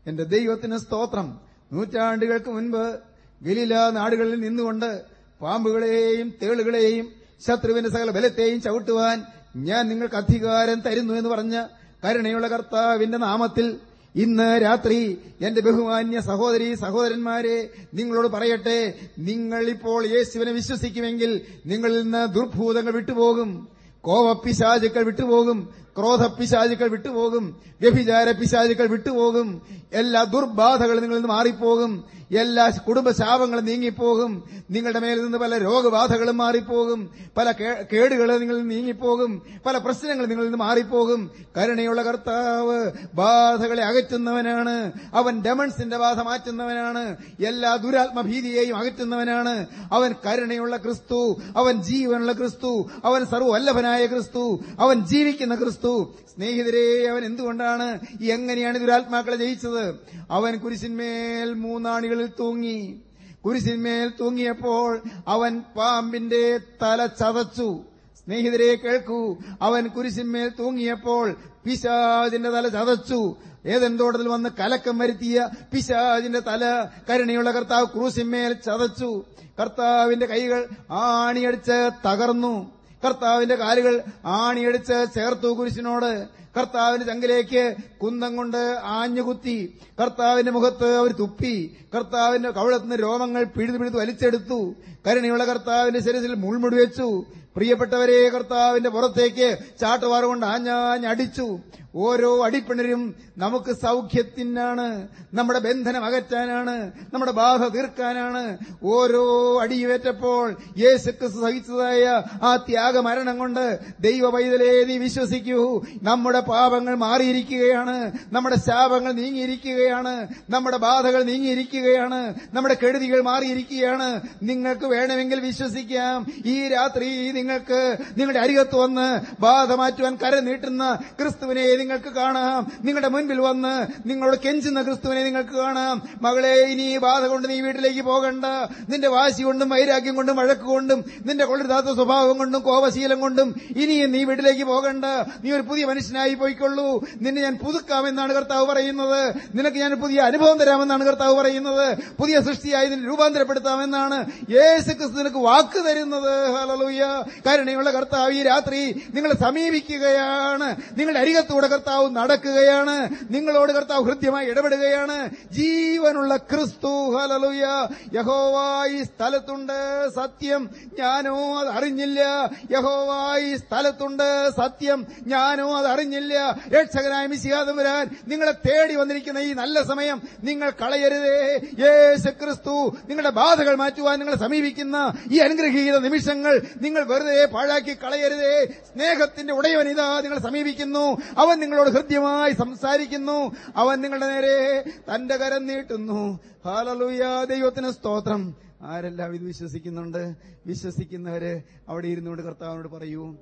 എന്റെ ദൈവത്തിന് സ്തോത്രം. നൂറ്റാണ്ടുകൾക്ക് മുൻപ് ഗലീല നാടുകളിൽ നിന്നുകൊണ്ട് പാമ്പുകളെയും തേളുകളെയും ശത്രുവിന്റെ സകല ബലത്തെയും ചവിട്ടുവാൻ ഞാൻ നിങ്ങൾക്ക് അധികാരം തരുന്നു എന്ന് പറഞ്ഞ കരുണയുള്ള കർത്താവിന്റെ നാമത്തിൽ ഇന്ന് രാത്രി എന്റെ ബഹുമാന്യ സഹോദരി സഹോദരന്മാരെ നിങ്ങളോട് പറയട്ടെ. നിങ്ങൾ ഇപ്പോൾ യേശുവിനെ വിശ്വസിക്കുമെങ്കിൽ നിങ്ങളിൽ നിന്ന് ദുർഭൂതങ്ങൾ വിട്ടുപോകും. കോവപ്പിശാചുക്കൾ വിട്ടുപോകും. ക്രോധപ്പിശാചുക്കൾ വിട്ടുപോകും വ്യഭിചാര പിശാചുക്കൾ വിട്ടുപോകും എല്ലാ ദുർബാധകളും നിങ്ങളിൽ നിന്ന് മാറിപ്പോകും എല്ലാ കുടുംബശാപങ്ങളും നീങ്ങിപ്പോകും നിങ്ങളുടെ മേലിൽ നിന്ന് പല രോഗബാധകളും മാറിപ്പോകും പല കേടുകൾ നിങ്ങളിൽ നിന്ന് നീങ്ങിപ്പോകും പല പ്രശ്നങ്ങൾ നിങ്ങളിൽ നിന്ന് മാറിപ്പോകും. കരുണയുള്ള കർത്താവ് ബാധകളെ അകറ്റുന്നവനാണ് അവൻ ഡെമൺസിന്റെ ബാധ മാറ്റുന്നവനാണ് എല്ലാ ദുരാത്മഭീതിയെയും അകറ്റുന്നവനാണ്. അവൻ കരുണയുള്ള ക്രിസ്തു അവൻ ജീവനുള്ള ക്രിസ്തു അവൻ സർവവല്ലഭനായ ക്രിസ്തു അവൻ ജീവിക്കുന്ന ക്രിസ്തു സ്നേഹിതരെ അവൻ എന്തുകൊണ്ടാണ് എങ്ങനെയാണ് ദുരാത്മാക്കളെ ജയിച്ചത്? അവൻ കുരിശിന്മേൽ മൂന്നാണികളിൽ തൂങ്ങി. കുരിശിന്മേൽ തൂങ്ങിയപ്പോൾ അവൻ പാമ്പിന്റെ തല ചതച്ചു. സ്നേഹിതരെ കേൾക്കൂ. അവൻ കുരിശിന്മേൽ തൂങ്ങിയപ്പോൾ പിശാജിന്റെ തല ചതച്ചു. ഏതെന്തോട്ടത്തിൽ വന്ന് കലക്കം വരുത്തിയ പിശാജിന്റെ തല കരുണയുള്ള കർത്താവ് ക്രൂശിന്മേൽ ചതച്ചു. കർത്താവിന്റെ കൈകൾ ആണിയടിച്ച് തകർന്നു. കർത്താവിന്റെ കാലുകൾ ആണിയടിച്ച് ചേർത്തു കുരിശിനോട്. കർത്താവിന്റെ ചങ്കിലേക്ക് കുന്തം കൊണ്ട് ആഞ്ഞുകുത്തി. കർത്താവിന്റെ മുഖത്ത് അവർ തുപ്പി. കർത്താവിന്റെ കവളത്തിന് രോമങ്ങൾ പിഴുതു പിഴുതു വലിച്ചെടുത്തു. കരുണയുള്ള കർത്താവിന്റെ ശരീരത്തിൽ മുൾമുടി വെച്ചു. പ്രിയപ്പെട്ടവരെ കർത്താവിന്റെ പുറത്തേക്ക് ചാട്ടുവാറുകൊണ്ട് ആഞ്ഞാഞ്ഞടിച്ചു. ഓരോ അടിപ്പിണരും നമുക്ക് സൗഖ്യത്തിനാണ് നമ്മുടെ ബന്ധനം അകറ്റാനാണ് നമ്മുടെ ബാധ തീർക്കാനാണ്. ഓരോ അടിയുവേറ്റപ്പോൾ യേശു സഹിച്ചതായ ആ ത്യാഗമരണം കൊണ്ട് ദൈവ പൈതലേതി വിശ്വസിക്കൂ. നമ്മുടെ പാപങ്ങൾ മാറിയിരിക്കുകയാണ് നമ്മുടെ ശാപങ്ങൾ നീങ്ങിയിരിക്കുകയാണ് നമ്മുടെ ബാധകൾ നീങ്ങിയിരിക്കുകയാണ് നമ്മുടെ കെടുതികൾ മാറിയിരിക്കുകയാണ്. നിങ്ങൾക്ക് വേണമെങ്കിൽ വിശ്വസിക്കാം. ഈ രാത്രി നിങ്ങൾക്ക് നിങ്ങളുടെ അരികത്ത് വന്ന് ബാധ മാറ്റുവാൻ കര നീട്ടുന്ന ക്രിസ്തുവിനെ നിങ്ങൾക്ക് കാണാം. നിങ്ങളുടെ മുൻപിൽ വന്ന് നിങ്ങളോട് കെഞ്ചുന്ന ക്രിസ്തുവിനെ നിങ്ങൾക്ക് കാണാം. മകളെ ഇനി ബാധ കൊണ്ട് നീ വീട്ടിലേക്ക് പോകണ്ട. നിന്റെ വാശി കൊണ്ടും വൈരാഗ്യം കൊണ്ടും വഴക്ക് കൊണ്ടും നിന്റെ കൊള്ളരുതാത്ത സ്വഭാവം കൊണ്ടും കോപശീലം കൊണ്ടും ഇനിയും നീ വീട്ടിലേക്ക് പോകണ്ട. നീ ഒരു പുതിയ മനുഷ്യനായി പോയിക്കൊള്ളൂ. നിന്നെ ഞാൻ പുതുക്കാമെന്നാണ് കർത്താവ് പറയുന്നത്. നിനക്ക് ഞാൻ പുതിയ അനുഭവം തരാമെന്നാണ് കർത്താവ് പറയുന്നത്. പുതിയ സൃഷ്ടിയായി നിന്നെ രൂപാന്തരപ്പെടുത്താമെന്നാണ് യേശു ക്രിസ്തു നിനക്ക് വാക്ക് തരുന്നത്. ഹല്ലേലൂയ. കരുണയുള്ള കർത്താവ് ഈ രാത്രി നിങ്ങളെ സമീപിക്കുകയാണ്. നിങ്ങളുടെ അരികത്തൂടെ കർത്താവ് നടക്കുകയാണ്. നിങ്ങളോട് കർത്താവ് ഹൃദ്യമായി ഇടപെടുകയാണ്. ജീവനുള്ള ക്രിസ്തു ഹലലുയ യഹോവായി സ്ഥലത്തുണ്ട് സത്യം. ഞാനോ അത് അറിഞ്ഞില്ല. യഹോവായി സ്ഥലത്തുണ്ട് സത്യം. ഞാനോ അത് അറിഞ്ഞില്ല. രക്ഷകനായ മിശിയാതം വരാൻ നിങ്ങളെ തേടി വന്നിരിക്കുന്ന ഈ നല്ല സമയം നിങ്ങൾ കളയരുതേ. യേശു ക്രിസ്തു നിങ്ങളുടെ ബാധകൾ മാറ്റുവാൻ നിങ്ങളെ സമീപിക്കുന്ന ഈ അനുഗ്രഹീത നിമിഷങ്ങൾ നിങ്ങൾ വെറുതെ പാഴാക്കി കളയരുതേ. സ്നേഹത്തിന്റെ ഉടയവൻ ഇതാ നിങ്ങളെ സമീപിക്കുന്നു. അവൻ നിങ്ങളോട് ഹൃദ്യമായി സംസാരിക്കുന്നു. അവൻ നിങ്ങളുടെ നേരെ തന്റെ കരം നീട്ടുന്നു. ഹാലലൂയ ദൈവത്തിന് സ്തോത്രം. ആരെല്ലാം ഇത് വിശ്വസിക്കുന്നുണ്ട്? വിശ്വസിക്കുന്നവര് അവിടെ ഇരുന്നുകൊണ്ട് കർത്താവിനോട് പറയൂ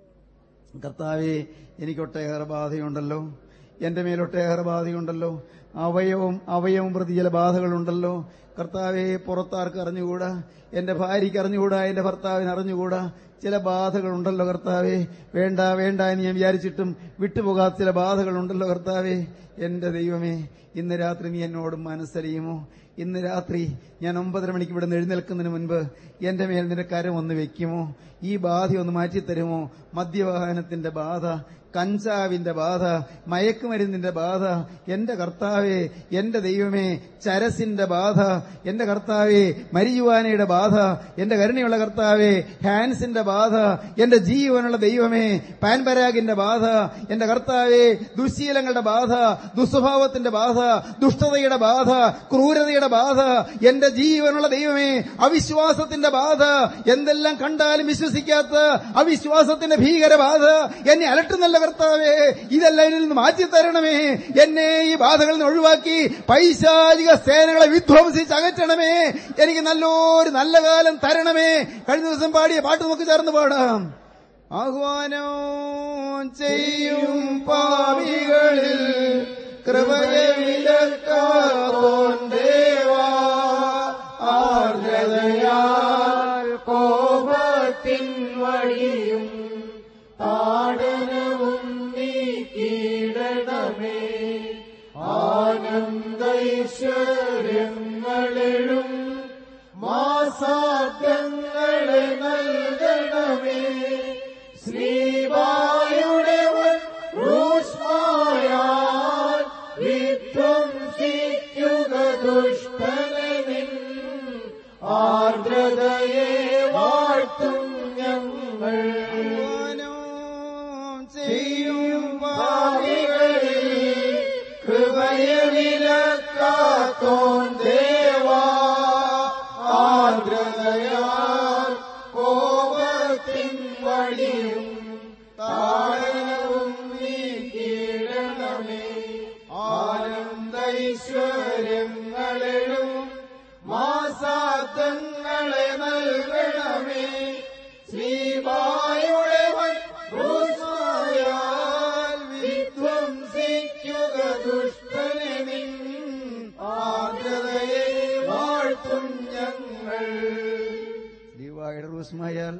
കർത്താവെ എനിക്കൊട്ടേറെ ബാധയുണ്ടല്ലോ. എന്റെ മേലൊട്ടേറെ ബാധയുണ്ടല്ലോ. അവയവും അവയവും പ്രതി ചില ബാധകളുണ്ടല്ലോ. കർത്താവെ പുറത്താർക്ക് അറിഞ്ഞുകൂടാ? എന്റെ ഭാര്യയ്ക്ക് അറിഞ്ഞുകൂടാ? എന്റെ ഭർത്താവിന് അറിഞ്ഞുകൂടാ? ചില ബാധകളുണ്ടല്ലോ കർത്താവേ. വേണ്ട വേണ്ട എന്ന് ഞാൻ വിചാരിച്ചിട്ടും വിട്ടുപോകാത്ത ചില ബാധകളുണ്ടല്ലോ കർത്താവേ. എന്റെ ദൈവമേ ഇന്ന് രാത്രി നീ എന്നോട് മനസ്സറിയുമോ? ഇന്ന് രാത്രി ഞാൻ ഒമ്പതര മണിക്ക് ഇവിടെ എഴുന്നേൽക്കുന്നതിന് മുൻപ് എന്റെ മേൽ നിന്റെ കരം ഒന്ന് വെക്കുമോ? ഈ ബാധ ഒന്ന് മാറ്റിത്തരുമോ? മദ്യവാഹനത്തിന്റെ ബാധ കഞ്ചാവിന്റെ ബാധ മയക്കുമരുന്നിന്റെ ബാധ എന്റെ കർത്താവേ എന്റെ ദൈവമേ ചരസിന്റെ ബാധ എന്റെ കർത്താവേ മരിയുവാനയുടെ ബാധ എന്റെ കരുണയുള്ള കർത്താവേ ഹാൻസിന്റെ ബാധ എന്റെ ജീവനുള്ള ദൈവമേ പാൻപരാഗിന്റെ ബാധ എന്റെ കർത്താവേ ദുശീലങ്ങളുടെ ബാധ ദുസ്വഭാവത്തിന്റെ ബാധ ദുഷ്ടതയുടെ ബാധ ക്രൂരതയുടെ ബാധ എന്റെ ജീവനുള്ള ദൈവമേ അവിശ്വാസത്തിന്റെ ബാധ എന്തെല്ലാം കണ്ടാലും വിശ്വസിക്കാത്ത അവിശ്വാസത്തിന്റെ ഭീകരബാധ എന്നെ അലട്ടുന്നല്ല കർത്താവേ ഇതെല്ലാം ഇതിൽ നിന്ന് മാറ്റി തരണമേ. എന്നെ ഈ ബാധകളിൽ നിന്ന് ഒഴിവാക്കി പൈശാചിക സേനകളെ വിധ്വംസിച്ച് അകറ്റണമേ. എനിക്ക് നല്ലൊരു നല്ല കാലം തരണമേ. കഴിഞ്ഞ ദിവസം പാടിയ പാട്ട് നമുക്ക് ചേർന്ന് പാടാം. ആഹ്വാനം ചെയ്യും പാവികളിൽ കൃപയെ വിലക്കാത്തോൻ ദേവാ ആർദ്രതയാൽ ആനന്ദൈശ്വര്യങ്ങളെഴും മാസാദ്യങ്ങളെ നൽകണമേ. ശ്രീവായുടെ റൂഷ്മായാൽ വിധ്വംസിക്കുക ദുഷ്ടനിൻ ആർദ്രതയെ വാഴ്ത്തും ഞങ്ങൾ. donde ദൈവയുടെ റൂസ്മായാൽ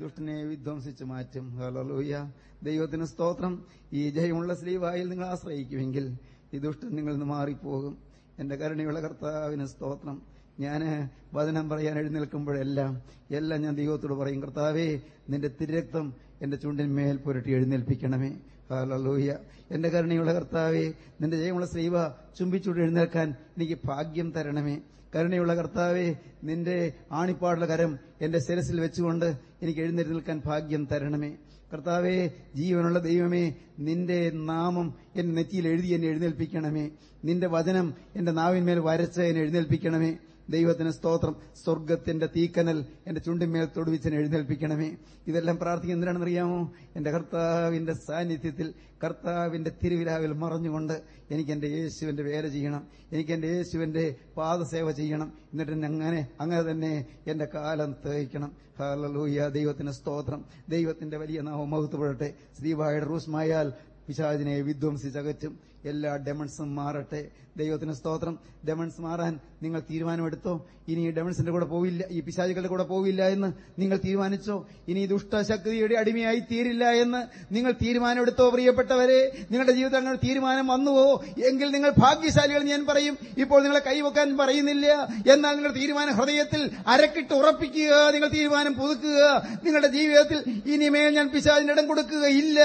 ദുഷ്ടനെ വിധ്വംസിച്ച് മാറ്റും. ഹലലൂയ ദൈവത്തിന് സ്തോത്രം. ഈ ജയമുള്ള സ്ലീവായിൽ നിങ്ങൾ ആശ്രയിക്കുമെങ്കിൽ ഈ ദുഷ്ടൻ നിങ്ങളിൽ നിന്ന് മാറിപ്പോകും. എന്റെ കരുണയുള്ള കർത്താവിന് സ്തോത്രം. ഞാൻ വചനം പറയാൻ എഴുന്നേൽക്കുമ്പോഴെല്ലാം എല്ലാം ഞാൻ ദൈവത്തോട് പറയും കർത്താവേ നിന്റെ തിരക്തം എന്റെ ചുണ്ടിന്മേൽ പുരട്ടി എഴുന്നേൽപ്പിക്കണമേ. ഹല്ലേലൂയ. എന്റെ കരുണയുള്ള കർത്താവേ നിന്റെ ജയമുള്ള സ്ലീവ ചുംബിച്ചുകൊണ്ട് എഴുന്നേൽക്കാൻ എനിക്ക് ഭാഗ്യം തരണമേ. കരുണയുള്ള കർത്താവെ നിന്റെ ആണിപ്പാടുള്ള കരം എന്റെ ശിരസിൽ വെച്ചുകൊണ്ട് എനിക്ക് എഴുന്നേറ്റ് നിൽക്കാൻ ഭാഗ്യം തരണമേ. കർത്താവെ ജീവനുള്ള ദൈവമേ നിന്റെ നാമം എന്റെ നെറ്റിയിൽ എഴുതി എന്നെ എഴുന്നേൽപ്പിക്കണമേ. നിന്റെ വചനം എന്റെ നാവിന്മേൽ വരച്ച് എന്നെ എഴുന്നേൽപ്പിക്കണമേ. ദൈവത്തിന് സ്തോത്രം. സ്വർഗത്തിന്റെ തീക്കനൽ എന്റെ ചുണ്ടിന്മേൽ തൊടുവിച്ചെന്നെ എഴുന്നേൽപ്പിക്കണമേ. ഇതെല്ലാം പ്രാർത്ഥിക്കുന്ന എന്തിനാണെന്നറിയാമോ? എന്റെ കർത്താവിന്റെ സാന്നിധ്യത്തിൽ കർത്താവിന്റെ തിരുവിലാവിൽ മറഞ്ഞുകൊണ്ട് എനിക്ക് എന്റെ യേശുവിന്റെ വേല ചെയ്യണം. എനിക്ക് എന്റെ യേശുവിന്റെ പാദസേവ ചെയ്യണം. എന്നിട്ട് എന്നെ അങ്ങനെ അങ്ങനെ തന്നെ എന്റെ കാലം തേക്കണം ഹല്ലേലൂയ. ദൈവത്തിന് സ്തോത്രം. ദൈവത്തിന്റെ വലിയ നാമം മഹത്വപ്പെടട്ടെ. ശ്രീവായുടെ റൂസ്മായാൽ പിശാചിനെ വിധ്വംസിച്ചകറ്റും എല്ലാ ഡെമൺസും മാറട്ടെ. ദൈവത്തിന് സ്തോത്രം. ഡെമൺസ് മാറാൻ നിങ്ങൾ തീരുമാനമെടുത്തോ? ഇനി ഈ ഡെമൺസിന്റെ കൂടെ പോവില്ല ഈ പിശാചികളുടെ കൂടെ പോവില്ല എന്ന് നിങ്ങൾ തീരുമാനിച്ചോ? ഇനി ദുഷ്ടശക്തിയുടെ അടിമയായി തീരില്ല എന്ന് നിങ്ങൾ തീരുമാനമെടുത്തോ പ്രിയപ്പെട്ടവരെ? നിങ്ങളുടെ ജീവിതത്തിൽ അങ്ങനെ തീരുമാനം വന്നുവോ? എങ്കിൽ നിങ്ങൾ ഭാഗ്യശാലികൾ ഞാൻ പറയും. ഇപ്പോൾ നിങ്ങളെ കൈവെക്കാൻ പറയുന്നില്ല. എന്നാൽ നിങ്ങളുടെ തീരുമാനം ഹൃദയത്തിൽ അരക്കിട്ട് ഉറപ്പിക്കുക നിങ്ങൾ തീരുമാനം പുതുക്കുക. നിങ്ങളുടെ ജീവിതത്തിൽ ഇനിമേൽ ഞാൻ പിശാചിന് ഇടം കൊടുക്കുകയില്ല.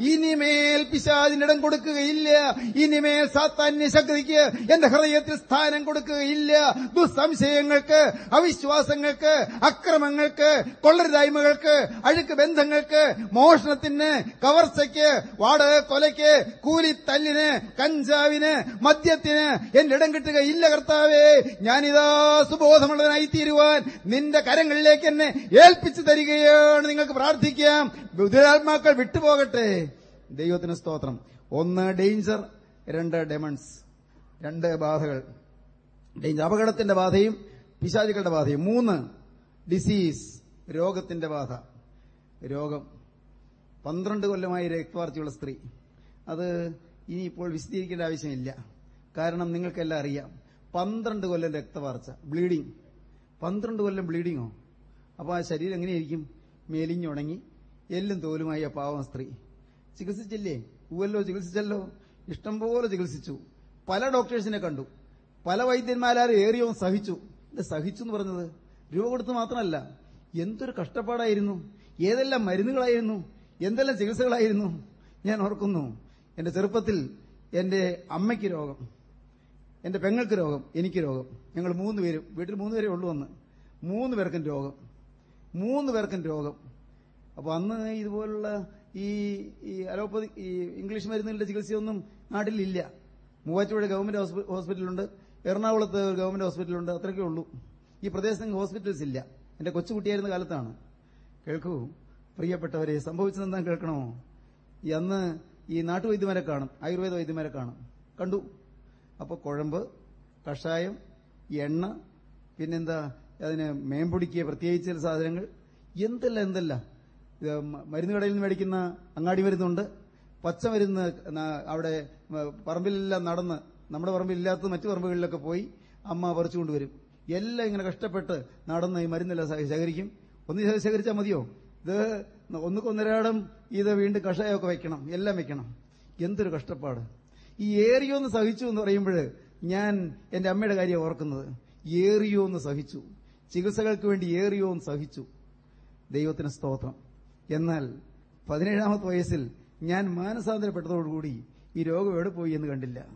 ഇനിമേൽ പിശാചിന് ഇടം കൊടുക്കുകയില്ല. ഇനിമേൽ സാത്താന്യ ശക്തിക്ക് എന്റെ ഹൃദയത്തിൽ സ്ഥാനം കൊടുക്കുകയില്ല. ദുസ്സംശയങ്ങൾക്ക് അവിശ്വാസങ്ങൾക്ക് അക്രമങ്ങൾക്ക് കൊള്ളരുതായ്മകൾക്ക് അഴുക്ക് ബന്ധങ്ങൾക്ക് മോഷണത്തിന് കവർച്ചയ്ക്ക് വാടക കൊലയ്ക്ക് കൂലിത്തല്ലിന് കഞ്ചാവിന് മദ്യത്തിന് എന്റെ ഇടം കിട്ടുകയില്ല കർത്താവേ. ഞാനിതാ സുബോധമുള്ളവനായി തീരുവാൻ നിന്റെ കരങ്ങളിലേക്ക് എന്നെ ഏൽപ്പിച്ചു തരികയാണ് നിങ്ങൾക്ക് പ്രാർത്ഥിക്കാം. ബുദ്ധിരാത്മാക്കൾ വിട്ടുപോകട്ടെ. ദൈവത്തിന് സ്തോത്രം. ഒന്ന് ഡേഞ്ചർ രണ്ട് ഡെമൺസ് രണ്ട് ബാധകൾ. അപകടത്തിന്റെ ബാധയും പിശാചുക്കളുടെ ബാധയും. മൂന്ന് ഡിസീസ് രോഗത്തിന്റെ ബാധ. രോഗം. പന്ത്രണ്ട് കൊല്ലമായി രക്തവാർച്ചയുള്ള സ്ത്രീ. അത് ഇനിയിപ്പോൾ വിശദീകരിക്കേണ്ട ആവശ്യമില്ല. കാരണം നിങ്ങൾക്കെല്ലാം അറിയാം. പന്ത്രണ്ട് കൊല്ലം രക്തവാർച്ച. ബ്ലീഡിംഗ് പന്ത്രണ്ട് കൊല്ലം ബ്ലീഡിങ്ങോ? അപ്പോൾ ആ ശരീരം എങ്ങനെയായിരിക്കും? മേലിഞ്ഞുണങ്ങി എല്ലും തോലുമായി ആ പാവം സ്ത്രീ. ചികിത്സിച്ചില്ലേ? ഉവല്ലോ ചികിത്സിച്ചല്ലോ. ഇഷ്ടംപോലെ ചികിത്സിച്ചു. പല ഡോക്ടേഴ്സിനെ കണ്ടു. പല വൈദ്യന്മാരും ഏറിയോ സഹിച്ചു. ഇത് സഹിച്ചു എന്ന് പറഞ്ഞത്? രൂപ കൊടുത്ത് മാത്രമല്ല എന്തൊരു കഷ്ടപ്പാടായിരുന്നു. ഏതെല്ലാം മരുന്നുകളായിരുന്നു. എന്തെല്ലാം ചികിത്സകളായിരുന്നു. ഞാൻ ഓർക്കുന്നു എന്റെ ചെറുപ്പത്തിൽ എന്റെ അമ്മയ്ക്ക് രോഗം എന്റെ പെങ്ങൾക്ക് രോഗം എനിക്ക് രോഗം. ഞങ്ങൾ മൂന്ന് പേരും വീട്ടിൽ മൂന്ന് പേരേ ഉള്ളൂ അന്ന്. മൂന്ന് പേർക്കും രോഗം. മൂന്ന് പേർക്കും രോഗം. അപ്പൊ അന്ന് ഇതുപോലുള്ള ഈ അലോപ്പതി ഈ ഇംഗ്ലീഷ് മരുന്നുകളുടെ ചികിത്സയൊന്നും നാട്ടിലില്ല. മൂവാറ്റുപുഴ ഗവൺമെന്റ് ഹോസ്പി- ഹോസ്പിറ്റലുണ്ട്. എറണാകുളത്ത് ഒരു ഗവൺമെന്റ് ഹോസ്പിറ്റലുണ്ട്. അത്രയൊക്കെ ഉള്ളൂ. ഈ പ്രദേശത്ത് ഹോസ്പിറ്റൽസ് ഇല്ല. എന്റെ കൊച്ചുകുട്ടിയായിരുന്ന കാലത്താണ്. കേൾക്കൂ പ്രിയപ്പെട്ടവരെ സംഭവിച്ചതെന്താ കേൾക്കണോ? അന്ന് ഈ നാട്ടുവൈദ്യമാരെ കാണും. ആയുർവേദ വൈദ്യമാരെ കാണും. കണ്ടു. അപ്പോൾ കുഴമ്പ് കഷായം എണ്ണ പിന്നെന്താ അതിന് മേമ്പൊടിക്കിയ പ്രത്യേകിച്ച് ചില സാധനങ്ങൾ എന്തല്ല എന്തെല്ലാം? ഇത് മരുന്ന് കടയിൽ നിന്ന് മേടിക്കുന്ന അങ്ങാടി മരുന്നുണ്ട്. പച്ചമരുന്ന് മരുന്ന് അവിടെ പറമ്പിലെല്ലാം നടന്ന് നമ്മുടെ പറമ്പിലില്ലാത്ത മറ്റു പറമ്പുകളിലൊക്കെ പോയി അമ്മ പറിച്ചുകൊണ്ടുവരും എല്ലാം ഇങ്ങനെ കഷ്ടപ്പെട്ട് നടന്ന് ഈ മരുന്നെല്ലാം ശേഖരിക്കും. ഒന്ന് ശേഖരിച്ചാൽ മതിയോ? ഇത് ഒന്നുക്ക് ഒന്നരാടം ഇത് വീണ്ടും കഷായമൊക്കെ വെക്കണം. എല്ലാം വെക്കണം. എന്തൊരു കഷ്ടപ്പാട്. ഈ ഏറിയോ എന്ന് സഹിച്ചു എന്ന് പറയുമ്പോൾ ഞാൻ എന്റെ അമ്മയുടെ കാര്യം ഓർക്കുന്നത്. ഏറിയോ എന്ന് സഹിച്ചു. ചികിത്സകൾക്ക് വേണ്ടി ഏറിയോ എന്ന് സഹിച്ചു. ദൈവത്തിന് സ്തോത്രം. എന്നാൽ പതിനേഴാമത്തെ വയസ്സിൽ ഞാൻ മാനസാന്തരപ്പെട്ടതോടുകൂടി ഈ രോഗം എവിടെ പോയി എന്ന് കണ്ടില്ല.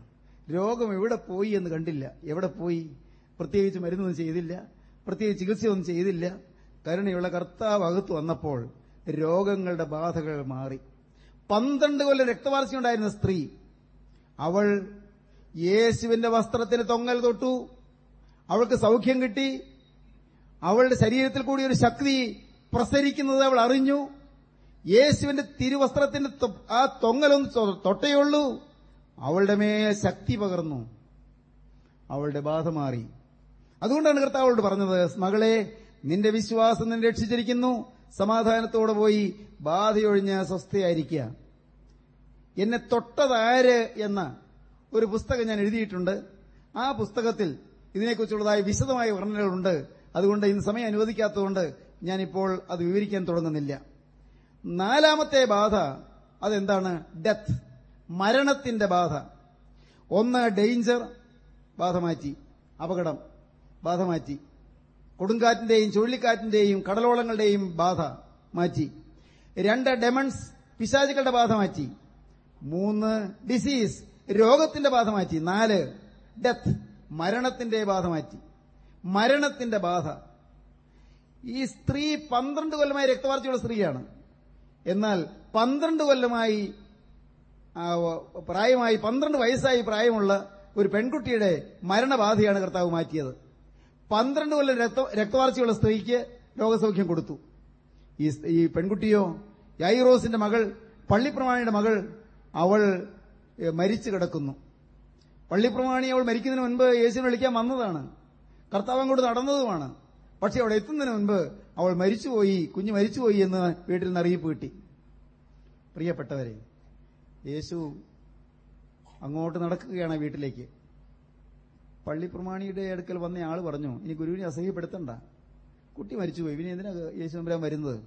രോഗം എവിടെ പോയി എന്ന് കണ്ടില്ല. എവിടെ പോയി? പ്രത്യേകിച്ച് മരുന്നൊന്നും ചെയ്തില്ല. പ്രത്യേകിച്ച് ചികിത്സയൊന്നും ചെയ്തില്ല. കരുണയുള്ള കർത്താവ് അകത്ത് വന്നപ്പോൾ രോഗങ്ങളുടെ ബാധകൾ മാറി. പന്ത്രണ്ട് കൊല്ലം രക്തവാർച്ച ഉണ്ടായിരുന്ന സ്ത്രീ അവൾ യേശുവിന്റെ വസ്ത്രത്തിന് തൊങ്ങൽ തൊട്ടു. അവൾക്ക് സൗഖ്യം കിട്ടി. അവളുടെ ശരീരത്തിൽ കൂടി ഒരു ശക്തി പ്രസരിക്കുന്നത് അവൾ അറിഞ്ഞു. യേശുവിന്റെ തിരുവസ്ത്രത്തിന്റെ ആ തൊങ്ങലൊന്ന് തൊട്ടയുള്ളൂ. അവളുടെ മേ ശക്തി പകർന്നു. അവളുടെ ബാധ മാറി. അതുകൊണ്ടാണ് കർത്താവ് അവളോട് പറഞ്ഞത് മകളെ നിന്റെ വിശ്വാസം നിന്നെ രക്ഷിച്ചിരിക്കുന്നു. സമാധാനത്തോടെ പോയി ബാധയൊഴിഞ്ഞ് സ്വസ്ഥയായിരിക്കുക. എന്നെ തൊട്ടതാര് എന്ന ഒരു പുസ്തകം ഞാൻ എഴുതിയിട്ടുണ്ട്. ആ പുസ്തകത്തിൽ ഇതിനെക്കുറിച്ചുള്ളതായ വിശദമായ വർണനകളുണ്ട്. അതുകൊണ്ട് ഇന്ന് സമയം അനുവദിക്കാത്തതുകൊണ്ട് ഞാനിപ്പോൾ അത് വിവരിക്കാൻ തുടങ്ങുന്നില്ല. നാലാമത്തെ ബാധ അതെന്താണ്? ഡെത്ത് മരണത്തിന്റെ ബാധ. ഒന്ന് ഡെയിഞ്ചർ ബാധ മാറ്റി. അപകടം. ബാധ മാറ്റി. കൊടുങ്കാറ്റിന്റെയും ചുഴലിക്കാറ്റിന്റെയും കടലോളങ്ങളുടെയും ബാധ മാറ്റി. രണ്ട് ഡെമൺസ് പിശാചുക്കളുടെ ബാധ മാറ്റി. മൂന്ന് ഡിസീസ് രോഗത്തിന്റെ ബാധ മാറ്റി. നാല് ഡെത്ത് മരണത്തിന്റെ ബാധ മാറ്റി. മരണത്തിന്റെ ബാധ. ഈ സ്ത്രീ പന്ത്രണ്ട് കൊല്ലമായി രക്തവാർച്ചയുള്ള സ്ത്രീയാണ്. എന്നാൽ പന്ത്രണ്ട് കൊല്ലമായി പ്രായമായി പന്ത്രണ്ട് വയസ്സായി പ്രായമുള്ള ഒരു പെൺകുട്ടിയുടെ മരണബാധയാണ് കർത്താവ് മാറ്റിയത്. പന്ത്രണ്ട് കൊല്ലം രക്ത രക്തവാർച്ചയുള്ള സ്ത്രീക്ക് രോഗസൗഖ്യം കൊടുത്തു. ഈ ഈ പെൺകുട്ടിയോ യൈറോസിന്റെ മകൾ പള്ളിപ്രമാണിയുടെ മകൾ അവൾ മരിച്ചു കിടക്കുന്നു. പള്ളിപ്രമാണി അവൾ മരിക്കുന്നതിന് മുൻപ് യേശുവിനെ വിളിക്കാൻ വന്നതാണ്. കർത്താവ് അങ്ങോട്ട് നടന്നതുമാണ്. പക്ഷെ അവിടെ എത്തുന്നതിന് മുൻപ് അവൾ മരിച്ചുപോയി കുഞ്ഞ് മരിച്ചുപോയി എന്ന് വീട്ടിൽ നിന്ന് അറിയിപ്പ് കിട്ടി. പ്രിയപ്പെട്ടവരെ യേശു അങ്ങോട്ട് നടക്കുകയാണ് വീട്ടിലേക്ക്. പള്ളിപ്രമാണിയുടെ അടുക്കൽ വന്ന ആൾ പറഞ്ഞു ഇനി ഗുരുവിനെ അസഹ്യപ്പെടുത്തണ്ട. കുട്ടി മരിച്ചുപോയി. പിന്നെ എന്തിനാ യേശു നമ്പരാൻ വരുന്നത്?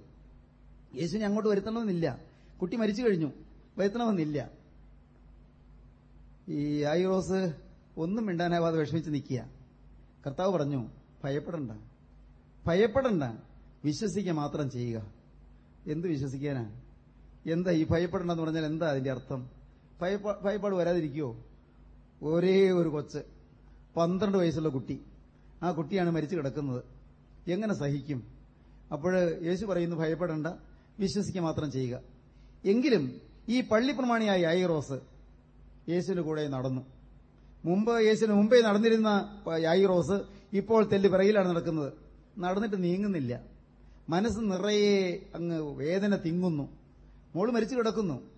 യേശുവിനെ അങ്ങോട്ട് വരുത്തണമെന്നില്ല. കുട്ടി മരിച്ചു കഴിഞ്ഞു. വരുത്തണമെന്നില്ല. ഈ ആയിറോസ് ഒന്നും മിണ്ടാനാവാതെ വിഷമിച്ച് നിൽക്കുക. കർത്താവ് പറഞ്ഞു ഭയപ്പെടണ്ട. ഭയപ്പെടണ്ട. വിശ്വസിക്കുക മാത്രം ചെയ്യുക. എന്ത് വിശ്വസിക്കാനാ? എന്താ ഈ ഭയപ്പെടണമെന്ന് പറഞ്ഞാൽ എന്താ അതിന്റെ അർത്ഥം? ഭയപ്പ- ഭയപ്പാട് വരാതിരിക്കുവോ? ഒരേ ഒരു കൊച്ച് പന്ത്രണ്ട് വയസ്സുള്ള കുട്ടി. ആ കുട്ടിയാണ് മരിച്ചു കിടക്കുന്നത്. എങ്ങനെ സഹിക്കും? അപ്പോൾ യേശു പറയുന്നു ഭയപ്പെടേണ്ട വിശ്വസിക്കുക മാത്രം ചെയ്യുക. എങ്കിലും ഈ പള്ളി പള്ളിപ്രമാണിയായ യായിറോസ് യേശുവിന്റെ കൂടെ നടന്നു. മുമ്പ് യേശുവിന് മുമ്പേ നടന്നിരുന്ന യായിറോസ് ഇപ്പോൾ തെല്ലി പിറകിലാണ് നടക്കുന്നത്. നടന്നിട്ട് നീങ്ങുന്നില്ല. മനസ്സ് നിറയെ അങ്ങ് വേദന തിങ്ങുന്നു. മോൾ മരിച്ചു കിടക്കുന്നു.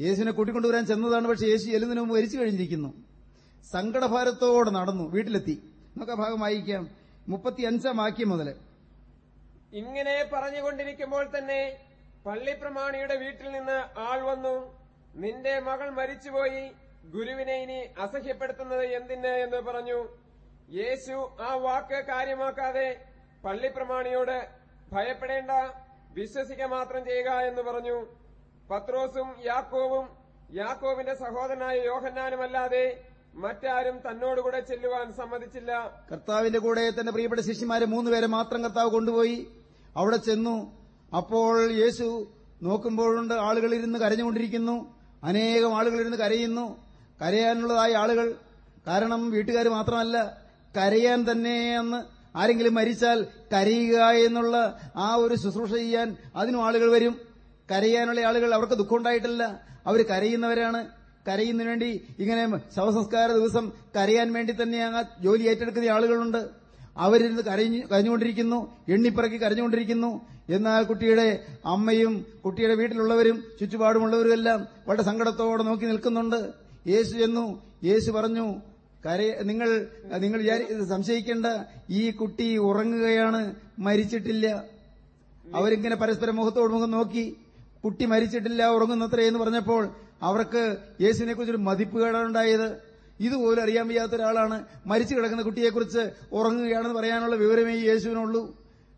യേശുവിനെ കൂട്ടിക്കൊണ്ടുവരാൻ ചെന്നതാണ് പക്ഷെ യേശു ചെല്ലുന്നതിന് മുമ്പ് മരിച്ചു കഴിഞ്ഞിരിക്കുന്നു. സങ്കടഭാരത്തോടെ നടന്നു വീട്ടിലെത്തി. നമുക്ക് ആ ഭാഗം വായിക്കാം. മുപ്പത്തി അഞ്ചാം വാക്യം മുതൽ ഇങ്ങനെ പറഞ്ഞുകൊണ്ടിരിക്കുമ്പോൾ തന്നെ പള്ളിപ്രമാണിയുടെ വീട്ടിൽ നിന്ന് ആൾ വന്നു. നിന്റെ മകൾ മരിച്ചുപോയി. ഗുരുവിനെ ഇനി അസഹ്യപ്പെടുത്തുന്നത് എന്തിന്? എന്ന് പറഞ്ഞു. യേശു ആ വാക്ക് കാര്യമാക്കാതെ പള്ളിപ്രമാണിയോട് ഭയപ്പെടേണ്ട വിശ്വസിക്കുക മാത്രം ചെയ്യുക എന്ന് പറഞ്ഞു. പത്രോസും യാക്കോവും യാക്കോവിന്റെ സഹോദരനായ യോഹന്നാനുമല്ലാതെ മറ്റാരും തന്നോടുകൂടെ ചെല്ലുവാൻ സമ്മതിച്ചില്ല. കർത്താവിന്റെ കൂടെ തന്റെ പ്രിയപ്പെട്ട ശിഷ്യന്മാരെ മൂന്നുപേരെ മാത്രം കർത്താവ് കൊണ്ടുപോയി. അവിടെ ചെന്നു. അപ്പോൾ യേശു നോക്കുമ്പോഴുണ്ട് ആളുകൾ ഇരുന്ന് കരഞ്ഞുകൊണ്ടിരിക്കുന്നു. അനേകം ആളുകൾ ഇരുന്ന് കരയുന്നു. കരയാനുള്ളതായ ആളുകൾ. കാരണം വീട്ടുകാർ മാത്രമല്ല കരയാൻ തന്നെ അന്ന് ആരെങ്കിലും മരിച്ചാൽ കരയുക എന്നുള്ള ആ ഒരു ശുശ്രൂഷ ചെയ്യാൻ അതിനും ആളുകൾ വരും. കരയാനുള്ള ആളുകൾ അവർക്ക് ദുഃഖമുണ്ടായിട്ടില്ല അവർ കരയുന്നവരാണ്. കരയുന്നതിന് വേണ്ടി ഇങ്ങനെ ശവസംസ്കാര ദിവസം കരയാൻ വേണ്ടി തന്നെ ആ ജോലി ഏറ്റെടുക്കുന്ന ആളുകളുണ്ട്. അവരിന്ന് കരഞ്ഞു കരഞ്ഞുകൊണ്ടിരിക്കുന്നു. എണ്ണിപ്പിറക്കി കരഞ്ഞുകൊണ്ടിരിക്കുന്നു. എന്നാൽ കുട്ടിയുടെ അമ്മയും കുട്ടിയുടെ വീട്ടിലുള്ളവരും ചുറ്റുപാടുമുള്ളവരും എല്ലാം വളരെ സങ്കടത്തോടെ നോക്കി നിൽക്കുന്നുണ്ട്. യേശു എന്നു യേശു പറഞ്ഞു കരയ നിങ്ങൾ നിങ്ങൾ സംശയിക്കേണ്ട ഈ കുട്ടി ഉറങ്ങുകയാണ് മരിച്ചിട്ടില്ല. അവരിങ്ങനെ പരസ്പരം മുഖത്തോട് മുഖം നോക്കി കുട്ടി മരിച്ചിട്ടില്ല ഉറങ്ങുന്നത്രേ എന്ന് പറഞ്ഞപ്പോൾ അവർക്ക് യേശുവിനെ കുറിച്ചൊരു മതിപ്പുകേടാണുണ്ടായത് ഇതുപോലും അറിയാൻ വയ്യാത്ത ഒരാളാണ്. മരിച്ചു കിടക്കുന്ന കുട്ടിയെക്കുറിച്ച് ഉറങ്ങുകയാണെന്ന് പറയാനുള്ള വിവരമേ യേശുവിനുള്ളൂ.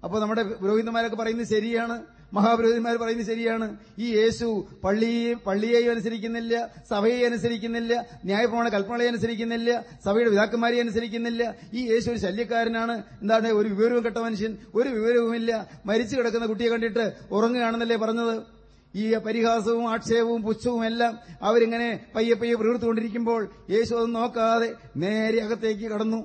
അപ്പോൾ നമ്മുടെ പുരോഹിതന്മാരൊക്കെ പറയുന്നത് ശരിയാണ്. മഹാപുരോഹിതന്മാർ പറയുന്നത് ശരിയാണ്. ഈ യേശു പള്ളിയെയും പള്ളിയെയും അനുസരിക്കുന്നില്ല സഭയെ അനുസരിക്കുന്നില്ല ന്യായപ്രമാണ കൽപ്പനകളെ അനുസരിക്കുന്നില്ല സഭയുടെ പിതാക്കന്മാരെ അനുസരിക്കുന്നില്ല. ഈ യേശു ഒരു ശല്യക്കാരനാണ്. എന്താണ്? ഒരു വിവരവും കെട്ട മനുഷ്യൻ ഒരു വിവരവുമില്ല മരിച്ചു കിടക്കുന്ന കുട്ടിയെ കണ്ടിട്ട് ഉറങ്ങുകയാണെന്നല്ലേ പറഞ്ഞത്? ഈ പരിഹാസവും ആക്ഷേപവും പുച്ഛവും എല്ലാം അവരിങ്ങനെ പയ്യെ പയ്യെ പ്രവൃത്തിക്കൊണ്ടിരിക്കുമ്പോൾ യേശു അത് നോക്കാതെ നേരെ അകത്തേക്ക് കടന്നു.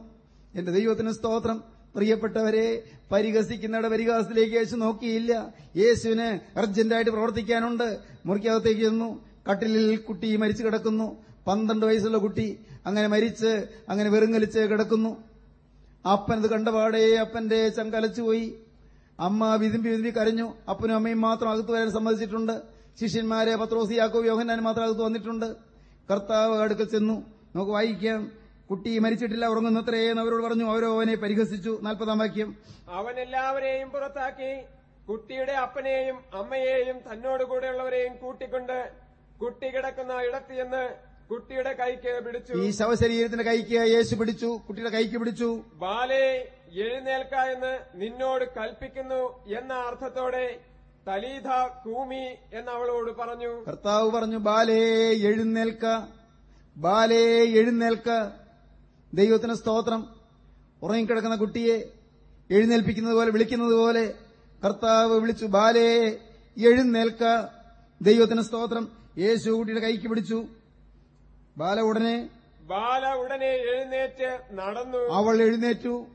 എന്റെ ദൈവത്തിന് സ്തോത്രം. പ്രിയപ്പെട്ടവരെ പരിഹസിക്കുന്നവരുടെ പരിഹാസത്തിലേക്ക് യേശു നോക്കിയില്ല. യേശുവിന് അർജന്റായിട്ട് പ്രവർത്തിക്കാനുണ്ട്. മുറിക്കകത്തേക്ക് ചെന്നു. കട്ടിലിൽ കുട്ടി മരിച്ചു കിടക്കുന്നു. പന്ത്രണ്ട് വയസ്സുള്ള കുട്ടി അങ്ങനെ മരിച്ച് അങ്ങനെ വെറുങ്ങലിച്ച് കിടക്കുന്നു. അപ്പനത് കണ്ടപാടേ അപ്പന്റെ ചങ്കലച്ചുപോയി അമ്മ വിതുമ്പി വിതുമ്പി കരഞ്ഞു. അപ്പനും അമ്മയും മാത്രം അകത്ത് വരാൻ സമ്മതിച്ചിട്ടുണ്ട്. ശിഷ്യന്മാരെ പത്രോസി യാക്കോബ് യോഹന്നാൻ മാത്രം അകത്ത് വന്നിട്ടുണ്ട്. കർത്താവ് അടുക്കൽ ചെന്നു. നമുക്ക് വായിക്കാം. കുട്ടി മരിച്ചിട്ടില്ല ഉറങ്ങുന്നത്രേ എന്ന് അവരോട് പറഞ്ഞു. അവരോ അവനെ പരിഹസിച്ചു. നാൽപ്പതാം വാക്യം. അവൻ എല്ലാവരെയും പുറത്താക്കി കുട്ടിയുടെ അപ്പനെയും അമ്മയെയും തന്നോട് കൂടെയുള്ളവരെയും കൂട്ടിക്കൊണ്ട് കുട്ടി കിടക്കുന്ന ഇടത്ത് ചെന്ന് കുട്ടിയുടെ കൈക്ക് പിടിച്ചു. ഈ ശവശരീരത്തിന്റെ കൈക്ക് യേശു പിടിച്ചു. കുട്ടിയുടെ കൈക്ക് പിടിച്ചു. ബാലെ എഴുന്നേൽക്ക എന്ന് നിന്നോട് കൽപ്പിക്കുന്നു എന്ന അർത്ഥത്തോടെ തലീധ കൂമി എന്ന് അവളോട് പറഞ്ഞു. കർത്താവ് പറഞ്ഞു ബാലേ എഴുന്നേൽക്ക. ബാലേ എഴുന്നേൽക്ക. ദൈവത്തിന് സ്തോത്രം. ഉറങ്ങിക്കിടക്കുന്ന കുട്ടിയെ എഴുന്നേൽപ്പിക്കുന്നത് പോലെ വിളിക്കുന്നത് പോലെ കർത്താവ് വിളിച്ചു ബാലേ എഴുന്നേൽക്ക. ദൈവത്തിന് സ്തോത്രം. യേശു കുട്ടിയുടെ കൈക്ക് പിടിച്ചു. ബാല ഉടനെ ബാല ഉടനെ എഴുന്നേറ്റ് നടന്നു. അവൾ എഴുന്നേറ്റു.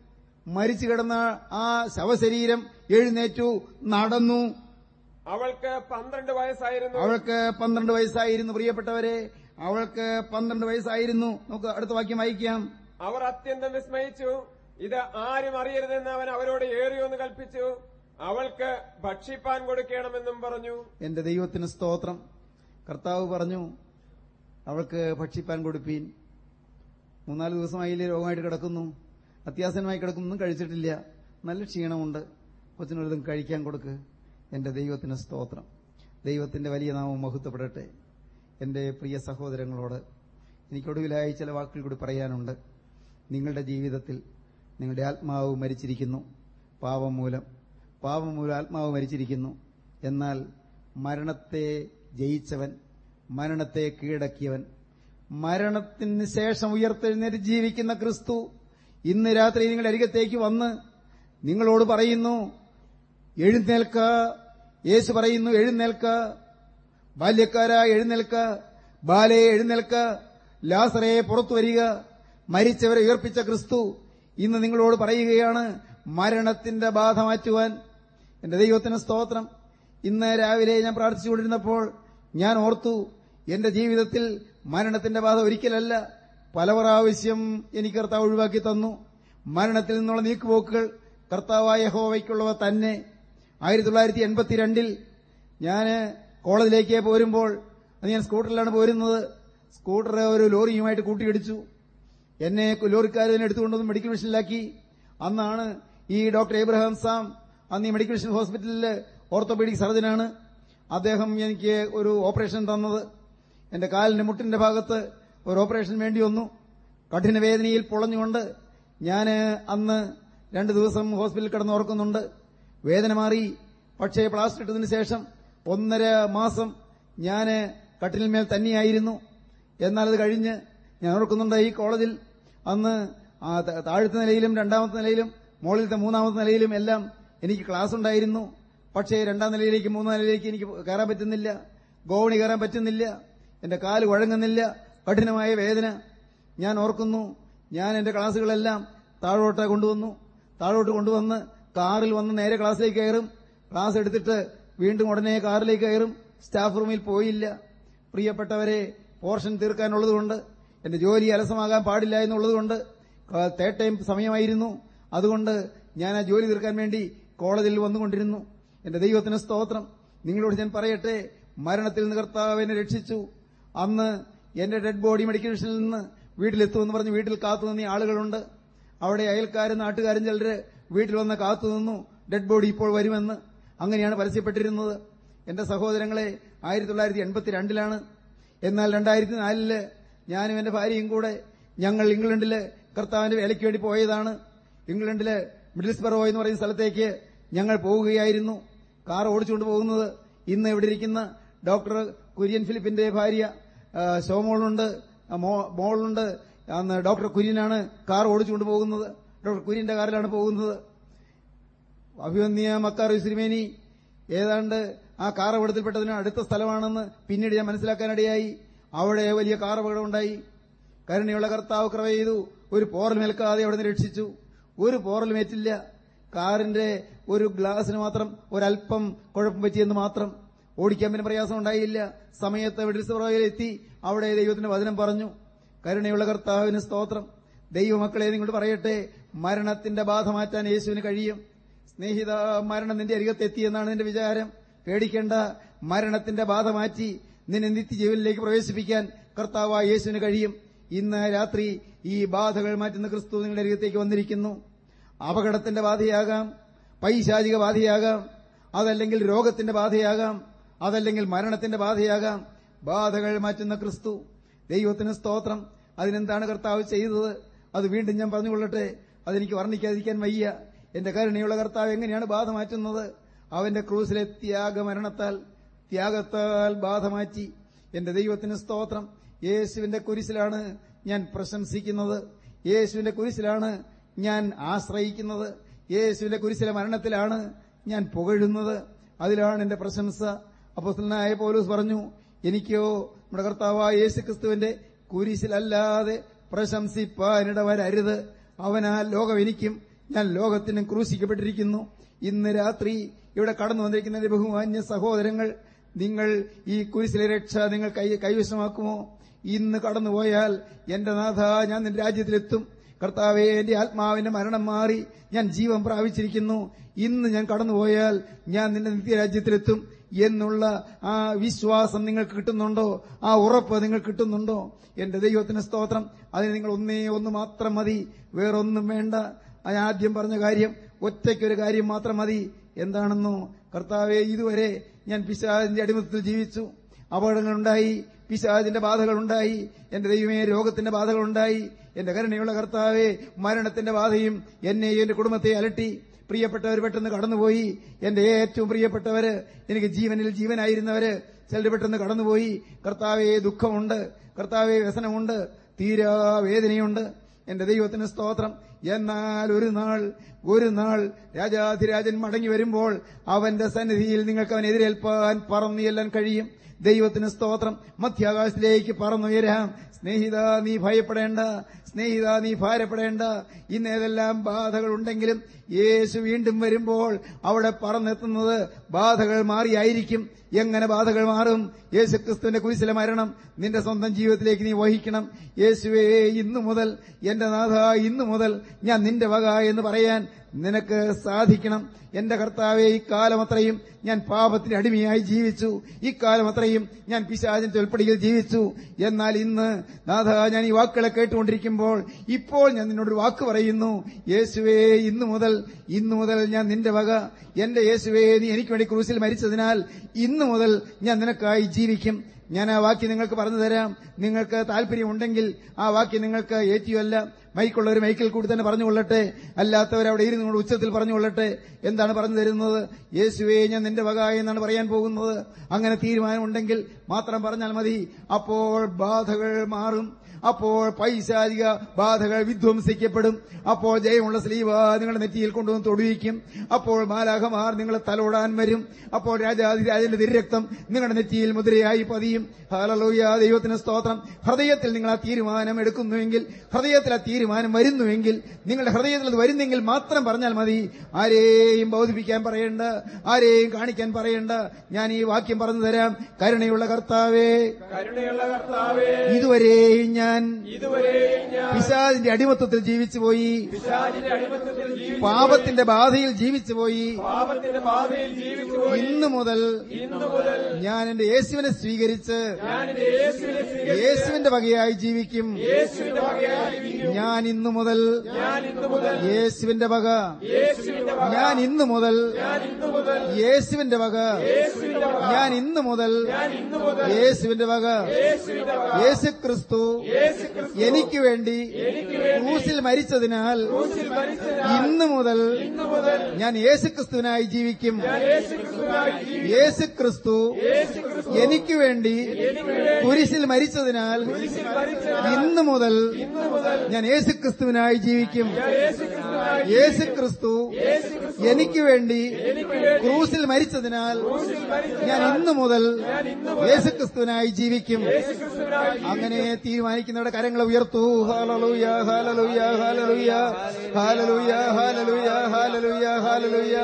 മരിച്ചു കിടന്ന ആ ശവശരീരം എഴുന്നേറ്റു നടന്നു. അവൾക്ക് പന്ത്രണ്ട് വയസ്സായിരുന്നു. അവൾക്ക് പന്ത്രണ്ട് വയസ്സായിരുന്നു പ്രിയപ്പെട്ടവരെ. അവൾക്ക് പന്ത്രണ്ട് വയസ്സായിരുന്നു. നമുക്ക് അടുത്ത വാക്യം വായിക്കാം. അവർ അത്യന്തം വിസ്മയിച്ചു. ഇത് ആരും അറിയരുതെന്ന് അവൻ അവരോട് ഏറിയോന്ന് കൽപ്പിച്ചു. അവൾക്ക് ഭക്ഷിപ്പാൻ കൊടുക്കണമെന്നും പറഞ്ഞു. എന്റെ ദൈവത്തിന് സ്തോത്രം. കർത്താവ് പറഞ്ഞു അവൾക്ക് ഭക്ഷിപ്പാൻ കൊടുപ്പീൻ. മൂന്നാൽ ദിവസമായി രോഗമായിട്ട് കിടക്കുന്നു. അത്യാസനമായി കിടക്കുന്നു. കഴിച്ചിട്ടില്ല. നല്ല ക്ഷീണമുണ്ട്. കൊച്ചിനൊരിതും കഴിക്കാൻ കൊടുക്ക്. എന്റെ ദൈവത്തിന് സ്തോത്രം. ദൈവത്തിന്റെ വലിയ നാമം മഹത്വപ്പെടട്ടെ. എന്റെ പ്രിയ സഹോദരങ്ങളോട് എനിക്കൊടുവിലായി ചില വാക്കുകൾ കൂടി പറയാനുണ്ട്. നിങ്ങളുടെ ജീവിതത്തിൽ നിങ്ങളുടെ ആത്മാവ് മരിച്ചിരിക്കുന്നു. പാപം മൂലം. പാപം മൂലം ആത്മാവ് മരിച്ചിരിക്കുന്നു. എന്നാൽ മരണത്തെ ജയിച്ചവൻ മരണത്തെ കീഴടക്കിയവൻ മരണത്തിന് ശേഷം ഉയർത്തെഴുന്നേറ്റ് ജീവിക്കുന്ന ക്രിസ്തു ഇന്ന് രാത്രി നിങ്ങളുടെ അരികത്തേക്ക് വന്ന് നിങ്ങളോട് പറയുന്നു എഴുന്നേൽക്ക. യേശു പറയുന്നു എഴുന്നേൽക്ക. ബാല്യക്കാരായ എഴുന്നേൽക്ക. ബാലയെ എഴുന്നേൽക്ക. ലാസറയെ പുറത്തു വരിക. മരിച്ചവരെ ഉയർപ്പിച്ച ക്രിസ്തു ഇന്ന് നിങ്ങളോട് പറയുകയാണ് മരണത്തിന്റെ ബാധ മാറ്റുവാൻ. എന്റെ ദൈവത്തിന് സ്തോത്രം. ഇന്ന് രാവിലെ ഞാൻ പ്രാർത്ഥിച്ചുകൊണ്ടിരുന്നപ്പോൾ ഞാൻ ഓർത്തു എന്റെ ജീവിതത്തിൽ മരണത്തിന്റെ ബാധ ഒരിക്കലല്ല. പല പ്രാവശ്യം എനിക്ക് കർത്താവ് ഒഴിവാക്കി തന്നു. മരണത്തിൽ നിന്നുള്ള നീക്കുപോക്കുകൾ കർത്താവായ ഹോവയ്ക്കുള്ളവ തന്നെ. ആയിരത്തി തൊള്ളായിരത്തി എൺപത്തിരണ്ടിൽ ഞാൻ കോളേജിലേക്ക് പോരുമ്പോൾ അത് ഞാൻ സ്കൂട്ടറിലാണ് പോരുന്നത്. സ്കൂട്ടർ ഒരു ലോറിയുമായിട്ട് കൂട്ടിയിടിച്ചു. എന്നെ ലോറിക്കാരതിനെ എടുത്തുകൊണ്ടുവന്ന് മെഡിക്കൽ മിഷനിലാക്കി അന്നാണ് ഈ ഡോക്ടർ എബ്രഹാം സാം അന്ന് ഈ മെഡിക്കൽ മിഷൻ ഹോസ്പിറ്റലിൽ ഓർത്തോപീഡിക് സർജനാണ് അദ്ദേഹം എനിക്ക് ഒരു ഓപ്പറേഷൻ തന്നത്. എന്റെ കാലിന്റെ മുട്ടിന്റെ ഭാഗത്ത് ഒരു ഓപ്പറേഷൻ വേണ്ടി വന്നു. കഠിനവേദനയിൽ പൊളഞ്ഞുകൊണ്ട് ഞാൻ അന്ന് രണ്ട് ദിവസം ഹോസ്പിറ്റലിൽ കിടന്ന് ഓർക്കുന്നുണ്ട് വേദന മാറി. പക്ഷേ പ്ലാസ്റ്റർ ഇട്ടതിന് ശേഷം ഒന്നര മാസം ഞാൻ കട്ടിലിന്മേൽ തന്നെയായിരുന്നു. എന്നാൽ അത് കഴിഞ്ഞ് ഞാൻ ഓർക്കുന്നുണ്ട് ഈ കോളേജിൽ അന്ന് താഴത്തെ നിലയിലും രണ്ടാമത്തെ നിലയിലും മുകളിലത്തെ മൂന്നാമത്തെ നിലയിലും എല്ലാം എനിക്ക് ക്ലാസ് ഉണ്ടായിരുന്നു. പക്ഷേ രണ്ടാം നിലയിലേക്ക് മൂന്നാം നിലയിലേക്ക് എനിക്ക് കയറാൻ പറ്റുന്നില്ല. ഗോവണി കയറാൻ പറ്റുന്നില്ല. എന്റെ കാൽ വഴങ്ങുന്നില്ല. കഠിനമായ വേദന. ഞാൻ ഓർക്കുന്നു ഞാൻ എന്റെ ക്ലാസ്സുകളെല്ലാം താഴോട്ട് കൊണ്ടുവന്നു. താഴോട്ട് കൊണ്ടുവന്ന് കാറിൽ വന്ന് നേരെ ക്ലാസ്സിലേക്ക് കയറും. ക്ലാസ് എടുത്തിട്ട് വീണ്ടും ഉടനെ കാറിലേക്ക് കയറും. സ്റ്റാഫ് റൂമിൽ പോയില്ല. പ്രിയപ്പെട്ടവരെ പോർഷൻ തീർക്കാനുള്ളതുകൊണ്ട് എന്റെ ജോലി അലസമാകാൻ പാടില്ല എന്നുള്ളതുകൊണ്ട് തേർഡ് ടൈം സമയമായിരുന്നു. അതുകൊണ്ട് ഞാൻ ആ ജോലി തീർക്കാൻ വേണ്ടി കോളേജിൽ വന്നുകൊണ്ടിരുന്നു. എന്റെ ദൈവത്തിന് സ്തോത്രം. നിങ്ങളോട് ഞാൻ പറയട്ടെ മരണത്തിൽ നിന്ന് കർത്താവ് എന്നെ രക്ഷിച്ചു. അന്ന് എന്റെ ഡെഡ് ബോഡി മെഡിക്കൽ മിഷനിൽ നിന്ന് വീട്ടിലെത്തുമെന്ന് പറഞ്ഞ് വീട്ടിൽ കാത്തു നിന്ന ആളുകളുണ്ട്. അവിടെ അയൽക്കാരും നാട്ടുകാരും ചിലര് വീട്ടിൽ വന്ന് കാത്തു നിന്നു. ഡെഡ് ബോഡി ഇപ്പോൾ വരുമെന്ന്. അങ്ങനെയാണ് പരസ്യപ്പെട്ടിരുന്നത്. എന്റെ സഹോദരങ്ങളെ ആയിരത്തി തൊള്ളായിരത്തി എൺപത്തിരണ്ടിലാണ്. എന്നാൽ രണ്ടായിരത്തി നാലിൽ ഞാനും എന്റെ ഭാര്യയും കൂടെ ഞങ്ങൾ ഇംഗ്ലണ്ടിൽ കർത്താവിന്റെ വേലയ്ക്ക് വേണ്ടി പോയതാണ്. ഇംഗ്ലണ്ടിൽ മിഡിൽസ്ബറോ എന്ന് പറയുന്ന സ്ഥലത്തേക്ക് ഞങ്ങൾ പോവുകയായിരുന്നു കാർ ഓടിച്ചുകൊണ്ട് പോകുന്നത് ഇന്ന് ഇവിടെ ഇരിക്കുന്ന ഡോക്ടർ കുര്യൻ ഫിലിപ്പിന്റെ ഭാര്യ ശോമോളുണ്ട് മോളുണ്ട്. അന്ന് ഡോക്ടർ കുര്യനാണ് കാർ ഓടിച്ചുകൊണ്ട് പോകുന്നത്. ഡോക്ടർ കുര്യന്റെ കാറിലാണ് പോകുന്നത്. അഭിവന്യ മക്കാർ സിരിമേനി ഏതാണ്ട് ആ കാർ അപകടത്തിൽപ്പെട്ടതിന് അടുത്ത സ്ഥലമാണെന്ന് പിന്നീട് ഞാൻ മനസ്സിലാക്കാനിടയായി. അവിടെ വലിയ കാറപകടം ഉണ്ടായി. കരുണയുള്ള കർത്താവ് കൃപ ചെയ്തു. ഒരു പോറൽ മേൽക്കാതെ അവിടെ നിന്ന് രക്ഷിച്ചു. ഒരു പോറലും മേറ്റില്ല. കാറിന്റെ ഒരു ഗ്ലാസിന് മാത്രം ഒരല്പം കുഴപ്പം പറ്റിയെന്ന് മാത്രം. ഓടിക്കാൻ പിന്നെ പ്രയാസം ഉണ്ടായില്ല. സമയത്ത് വെടിസ്പ്രോയിൽ എത്തി. അവിടെ ദൈവത്തിന്റെ വചനം പറഞ്ഞു. കരുണയുള്ള കർത്താവിന് സ്തോത്രം. ദൈവമക്കളെ നിങ്ങൾ പറയട്ടെ. മരണത്തിന്റെ ബാധ മാറ്റാൻ യേശുവിന് കഴിയും. സ്നേഹിത മരണം നിന്റെ അരികത്തെത്തി എന്നാണ് നിന്റെ വിചാരം. പേടിക്കേണ്ട. മരണത്തിന്റെ ബാധ മാറ്റി. നിന്നെ നിത്യജീവനിലേക്ക് പ്രവേശിപ്പിക്കാൻ കർത്താവായ യേശുവിന് കഴിയും. ഇന്ന് രാത്രി ഈ ബാധകൾ മാറ്റുന്ന ക്രിസ്തു നിങ്ങളുടെ അരികത്തേക്ക് വന്നിരിക്കുന്നു. അപകടത്തിന്റെ ബാധയാകാം പൈശാചിക ബാധയാകാം അതല്ലെങ്കിൽ രോഗത്തിന്റെ ബാധയാകാം അതല്ലെങ്കിൽ മരണത്തിന്റെ ബാധയാകാം. ബാധകൾ മാറ്റുന്ന ക്രിസ്തു. ദൈവത്തിന് സ്തോത്രം. അതിനെന്താണ് കർത്താവ് ചെയ്തത്? അത് വീണ്ടും ഞാൻ പറഞ്ഞുകൊള്ളട്ടെ. അതെനിക്ക് വർണിക്കാതിരിക്കാൻ വയ്യ. എന്റെ കരുണയുള്ള കർത്താവ് എങ്ങനെയാണ് ബാധ മാറ്റുന്നത്? അവന്റെ ക്രൂസിലെ ത്യാഗമരണത്താൽ ത്യാഗത്താൽ ബാധ മാറ്റി എന്റെ ദൈവത്തിന് സ്തോത്രം. യേശുവിന്റെ കുരിശിലാണ് ഞാൻ പ്രശംസിക്കുന്നത്. യേശുവിന്റെ കുരിശിലാണ് ഞാൻ ആശ്രയിക്കുന്നത്. യേശുവിന്റെ കുരിശിലെ മരണത്തിലാണ് ഞാൻ പുകഴുന്നത്. അതിലാണ് എന്റെ പ്രശംസ. അപ്പോസ്തലനായ പൗലോസ് പറഞ്ഞു എനിക്കോ നമ്മുടെ കർത്താവായ യേശു ക്രിസ്തുവിന്റെ കുരിശിലല്ലാതെ പ്രശംസിപ്പാനിട വരരുത് അവനാൽ ലോകം എനിക്കും ഞാൻ ലോകത്തിനും ക്രൂശിക്കപ്പെട്ടിരിക്കുന്നു. ഇന്ന് രാത്രി ഇവിടെ കടന്നു വന്നിരിക്കുന്ന ബഹുമാന്യ സഹോദരങ്ങൾ നിങ്ങൾ ഈ കുരിശിലെ രക്ഷ നിങ്ങൾ കൈ കൈവശമാക്കുമോ? ഇന്ന് കടന്നുപോയാൽ എന്റെ നാഥ ഞാൻ നിന്റെ രാജ്യത്തിലെത്തും. കർത്താവെ എന്റെ ആത്മാവിന്റെ മരണം മാറി ഞാൻ ജീവൻ പ്രാപിച്ചിരിക്കുന്നു. ഇന്ന് ഞാൻ കടന്നുപോയാൽ ഞാൻ നിന്റെ നിത്യരാജ്യത്തിലെത്തും എന്നുള്ള ആ വിശ്വാസം നിങ്ങൾക്ക് കിട്ടുന്നുണ്ടോ? ആ ഉറപ്പ് നിങ്ങൾക്ക് കിട്ടുന്നുണ്ടോ? എന്റെ ദൈവത്തിന് സ്തോത്രം. അതിന് നിങ്ങൾ ഒന്നേ ഒന്ന് മാത്രം മതി. വേറൊന്നും വേണ്ട. ഞാൻ ആദ്യം പറഞ്ഞ കാര്യം ഒറ്റയ്ക്കൊരു കാര്യം മാത്രം മതി. എന്താണെന്നോ? കർത്താവെ ഇതുവരെ ഞാൻ പിശാദിന്റെ അടിമത്തത്തിൽ ജീവിച്ചു. അപകടങ്ങളുണ്ടായി. പിശാദിന്റെ ബാധകളുണ്ടായി. എന്റെ ദൈവമേ രോഗത്തിന്റെ ബാധകളുണ്ടായി. എന്റെ കരുണയുള്ള കർത്താവെ മരണത്തിന്റെ ബാധയും എന്നെയും എന്റെ കുടുംബത്തെ അലട്ടി. പ്രിയപ്പെട്ടവർ പെട്ടെന്ന് കടന്നുപോയി. എന്റെ ഏറ്റവും പ്രിയപ്പെട്ടവര് എനിക്ക് ജീവനിൽ ജീവനായിരുന്നവര് ചിലർ പെട്ടെന്ന് കടന്നുപോയി. കർത്താവെ ദുഃഖമുണ്ട്. കർത്താവെ വ്യസനമുണ്ട്. തീരാ വേദനയുണ്ട്. എന്റെ ദൈവത്തിന് സ്തോത്രം. എന്നാൽ ഒരു നാൾ ഒരു നാൾ രാജാധിരാജൻ മടങ്ങി വരുമ്പോൾ അവന്റെ സന്നിധിയിൽ നിങ്ങൾക്ക് അവൻ എതിരേൽപ്പാൻ പറന്നിയെല്ലാൻ കഴിയും. ദൈവത്തിന് സ്തോത്രം. മധ്യാകാശത്തിലേക്ക് പറന്നുയരാം സ്നേഹിത നീ ഭയപ്പെടേണ്ട. സ്നേഹിത നീ ഭാരപ്പെടേണ്ട. ഇന്ന് ഏതെല്ലാം ബാധകൾ ഉണ്ടെങ്കിലും യേശു വീണ്ടും വരുമ്പോൾ അവിടെ പറന്നെത്തുന്നത് ബാധകൾ മാറിയായിരിക്കും. എങ്ങനെ ബാധകൾ മാറും? യേശുക്രിസ്തുവിന്റെ കുരിശിലെ മരണം നിന്റെ സ്വന്തം ജീവിതത്തിലേക്ക് നീ വഹിക്കണം. യേശുവേ ഇന്നു മുതൽ എന്റെ നാഥ ഇന്നു മുതൽ ഞാൻ നിന്റെ വക എന്ന് പറയാൻ നിനക്ക് സാധിക്കണം. എന്റെ കർത്താവെ ഇക്കാലം അത്രയും ഞാൻ പാപത്തിന് അടിമയായി ജീവിച്ചു. ഇക്കാലം അത്രയും ഞാൻ പിശാചിന്റെ ഉൾപ്പടിയിൽ ജീവിച്ചു. എന്നാൽ ഇന്ന് നാഥ ഞാൻ ഈ വാക്കുകളെ കേട്ടുകൊണ്ടിരിക്കുമ്പോൾ ഇപ്പോൾ ഞാൻ നിന്നോടൊരു വാക്ക് പറയുന്നു. യേശുവേ ഇന്നു മുതൽ ഇന്നു മുതൽ ഞാൻ നിന്റെ വക. എന്റെ യേശുവേ നീ എനിക്ക് വേണ്ടി ക്രൂസിൽ മരിച്ചതിനാൽ ഇന്നു മുതൽ ഞാൻ നിനക്കായി ജീവിക്കും. ഞാൻ ആ വാക്യം നിങ്ങൾക്ക് പറഞ്ഞു തരാം. നിങ്ങൾക്ക് താല്പര്യമുണ്ടെങ്കിൽ ആ വാക്യം നിങ്ങൾക്ക് ഏറ്റിയല്ല മൈക്കുള്ളവർ മൈക്കിൽ കൂടി തന്നെ പറഞ്ഞുകൊള്ളട്ടെ. അല്ലാത്തവർ അവിടെ ഇരുന്ന് കൊണ്ട് ഉച്ചത്തിൽ പറഞ്ഞുകൊള്ളട്ടെ. എന്താണ് പറഞ്ഞു തരുന്നത്? യേശുവേ ഞാൻ നിന്റെ വക എന്നാണ് പറയാൻ പോകുന്നത്. അങ്ങനെ തീരുമാനമുണ്ടെങ്കിൽ മാത്രം പറഞ്ഞാൽ മതി. അപ്പോൾ ബാധകൾ മാറും. അപ്പോൾ പൈശാചിക ബാധകൾ വിധ്വംസിക്കപ്പെടും. അപ്പോൾ ജയമുള്ള സ്ലീവ നിങ്ങളുടെ നെറ്റിയിൽ കൊണ്ടുവന്ന് തൊടുവിക്കും. അപ്പോൾ മാലാഖമാർ നിങ്ങളെ തലോടാൻ വരും. അപ്പോൾ രാജാതിരാജന്റെ തിരരക്തം നിങ്ങളുടെ നെറ്റിയിൽ മുദ്രയായി പതിയും. ഹാലലോയ ദൈവത്തിന് സ്തോത്രം. ഹൃദയത്തിൽ നിങ്ങൾ ആ തീരുമാനം എടുക്കുന്നുവെങ്കിൽ ഹൃദയത്തിൽ ആ തീരുമാനം വരുന്നുവെങ്കിൽ നിങ്ങളുടെ ഹൃദയത്തിൽ അത് വരുന്നെങ്കിൽ മാത്രം പറഞ്ഞാൽ മതി. ആരെയും ബോധിപ്പിക്കാൻ പറയേണ്ട ആരെയും കാണിക്കാൻ പറയേണ്ട. ഞാൻ ഈ വാക്യം പറഞ്ഞു തരാം. കരുണയുള്ള കർത്താവേ ഇതുവരെയും ഞാൻ ഞാൻ അടിമത്വത്തിൽ പിശാചിന്റെ അടിമത്തത്തിൽ ജീവിച്ചു പാപത്തിന്റെ ബാധയിൽ ജീവിച്ചു പോയി. ഇന്നു മുതൽ ഞാൻ എന്റെ യേശുവിനെ സ്വീകരിച്ച് യേശുവിന്റെ വകയായി ജീവിക്കും. ഞാൻ ഇന്നു മുതൽ യേശുവിന്റെ വക. ഞാൻ ഇന്നു മുതൽ യേശുവിന്റെ വക. ഞാൻ ഇന്നു മുതൽ യേശുവിന്റെ വക. യേശു ക്രിസ്തു എനിക്ക് വേണ്ടി ക്രൂസിൽ മരിച്ചതിനാൽ ഇന്ന് മുതൽ ഞാൻ യേശുക്രിസ്തുവിനായി ജീവിക്കും. യേശുക്രിസ്തു എനിക്ക് വേണ്ടി കുരിശിൽ മരിച്ചതിനാൽ ഇന്ന് മുതൽ ഞാൻ യേശുക്രിസ്തുവിനായി ജീവിക്കും. യേശുക്രിസ്തു എനിക്ക് വേണ്ടി ക്രൂസിൽ മരിച്ചതിനാൽ ഞാൻ ഇന്നു മുതൽ യേശുക്രിസ്തുവിനായി ജീവിക്കും. അങ്ങനെ തീരുമാനിക്കുന്നവരുടെ കരങ്ങൾ ഉയർത്തു. Hallelujah hallelujah hallelujah hallelujah hallelujah hallelujah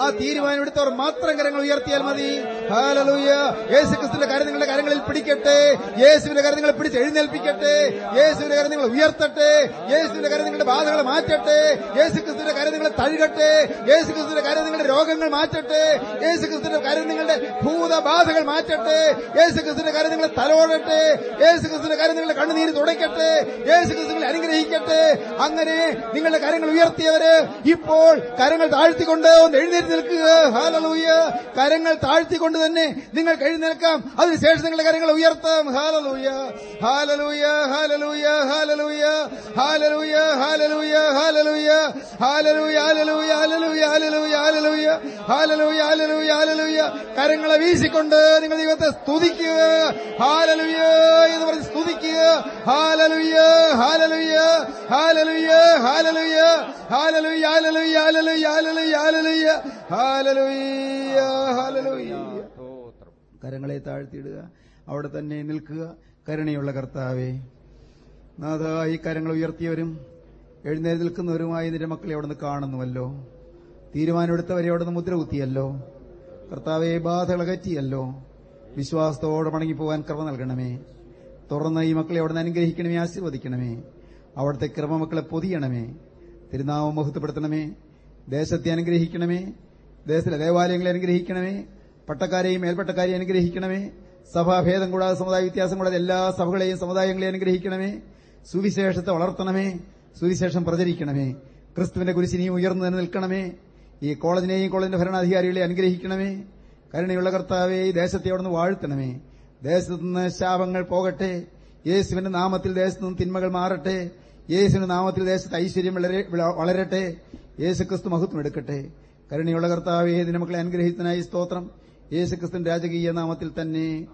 ആ തീരുമാനം എടുത്തവർ മാത്രം കരങ്ങൾ ഉയർത്തിയാൽ മതി. ഹാലലൂയ യേശുക്രിസ്തുവിന്റെ കരം നിങ്ങളുടെ കരങ്ങളിൽ പിടിക്കട്ടെ. യേശുവിന്റെ കരം പിടിച്ച് എഴുന്നേൽപ്പിക്കട്ടെ. യേശുവിന്റെ കരം ഉയർത്തട്ടെ. യേശുവിന്റെ കരം ബാധകളെ മാറ്റട്ടെ. യേശുക്രിസ്തുവിന്റെ കരം നിങ്ങളെ തഴുകട്ടെ. യേശുക്രിസ്തുവിന്റെ കരം നിങ്ങളുടെ രോഗങ്ങൾ മാറ്റട്ടെ. യേശുക്രിസ്തുവിന്റെ കരം നിങ്ങളുടെ ഭൂതബാധകൾ മാറ്റട്ടെ. യേശുക്രിസ്തുവിന്റെ കരം നിങ്ങളെ തലോടട്ടെ. യേശുക്രിസ്തുവിന്റെ കരം നിങ്ങളുടെ കണ്ണുനീര് തുടയ്ക്കട്ടെ യേശു യേശുക്രിസ്തുവിനെ അനുഗ്രഹിക്കട്ടെ അങ്ങനെ നിങ്ങളുടെ കരങ്ങൾ ഉയർത്തിയവര് ഇപ്പോൾ കരങ്ങൾ താഴ്ത്തിക്കൊണ്ട് ഒന്ന് എഴുന്നേറ്റ് നിൽക്കുക ഹാലലൂയ കരങ്ങൾ താഴ്ത്തിക്കൊണ്ട് തന്നെ നിങ്ങൾക്ക് എഴുന്നേൽക്കാം അതിനുശേഷം നിങ്ങളുടെ കരങ്ങൾ ഉയർത്താം hallelujah hallelujah hallelujah hallelujah hallelujah hallelujah hallelujah hallelujah hallelujah hallelujah hallelujah hallelujah hallelujah hallelujah hallelujah കരങ്ങളെ വീശിക്കൊണ്ട് നിങ്ങൾ ദൈവത്തെ സ്തുതിക്കുക ഹാലലൂയ എന്ന് പറഞ്ഞ് സ്തുതിക്കുക കരങ്ങളെ താഴ്ത്തിയിടുക അവിടെ തന്നെ നിൽക്കുക കരുണയുള്ള കർത്താവേ. നാഥ ഈ കരങ്ങൾ ഉയർത്തിയവരും എഴുന്നേറ്റ് നിൽക്കുന്നവരുമായി നിന്റെ മക്കളെ അവിടെ നിന്ന് കാണുന്നുവല്ലോ. തീരുമാനമെടുത്തവരെ അവിടുന്ന് മുദ്ര കുത്തിയല്ലോ. കർത്താവെ ബാധകൾ അകറ്റിയല്ലോ വിശ്വാസത്തോടെ മടങ്ങിപ്പോവാൻ കൃപ നൽകണമേ. തുറന്ന് ഈ മക്കളെ അവിടെ നിന്ന് അനുഗ്രഹിക്കണമേ ആശീർവദിക്കണമേ. അവിടുത്തെ കൃപ മക്കളെ പൊതിയണമേ. തിരുനാമം മഹത്വപ്പെടുത്തണമേ ദേശത്തെ അനുഗ്രഹിക്കണമേ. ദേശത്തിലെ ദേവാലയങ്ങളെ അനുഗ്രഹിക്കണമേ. പട്ടക്കാരെയും മേൽപ്പട്ടക്കാരെയും അനുഗ്രഹിക്കണമേ. സഭാഭേദം കൂടാതെ സമുദായ വ്യത്യാസം കൂടാതെ എല്ലാ സഭകളെയും സമുദായങ്ങളെയും അനുഗ്രഹിക്കണമേ. സുവിശേഷത്തെ വളർത്തണമേ. സുവിശേഷം പ്രചരിക്കണമേ. ക്രിസ്തുവിന്റെ കുരിശിനെയും ഉയർന്നു തന്നെ നിൽക്കണമേ. ഈ കോളേജിനെയും കോളേജിന്റെ ഭരണാധികാരികളെ അനുഗ്രഹിക്കണമേ. കരുണയുള്ള കർത്താവെ ഈ ദേശത്തെ അവിടുന്ന് വാഴ്ത്തണമേ. ദേശത്തു നിന്ന് ശാപങ്ങൾ പോകട്ടെ. യേശുവിന്റെ നാമത്തിൽ ദേശത്തു നിന്ന് തിന്മകൾ മാറട്ടെ. യേശുവിന്റെ നാമത്തിൽ ദേശത്ത് ഐശ്വര്യം വളരെ- വളരട്ടെ. യേശുക്രിസ്തു മഹത്വം എടുക്കട്ടെ. കരുണയുള്ള കർത്താവ് ഏതിനെ മക്കളെ അനുഗ്രഹിച്ചതിനായി സ്തോത്രം. യേശുക്രിസ്തു രാജകീയ നാമത്തിൽ തന്നെ.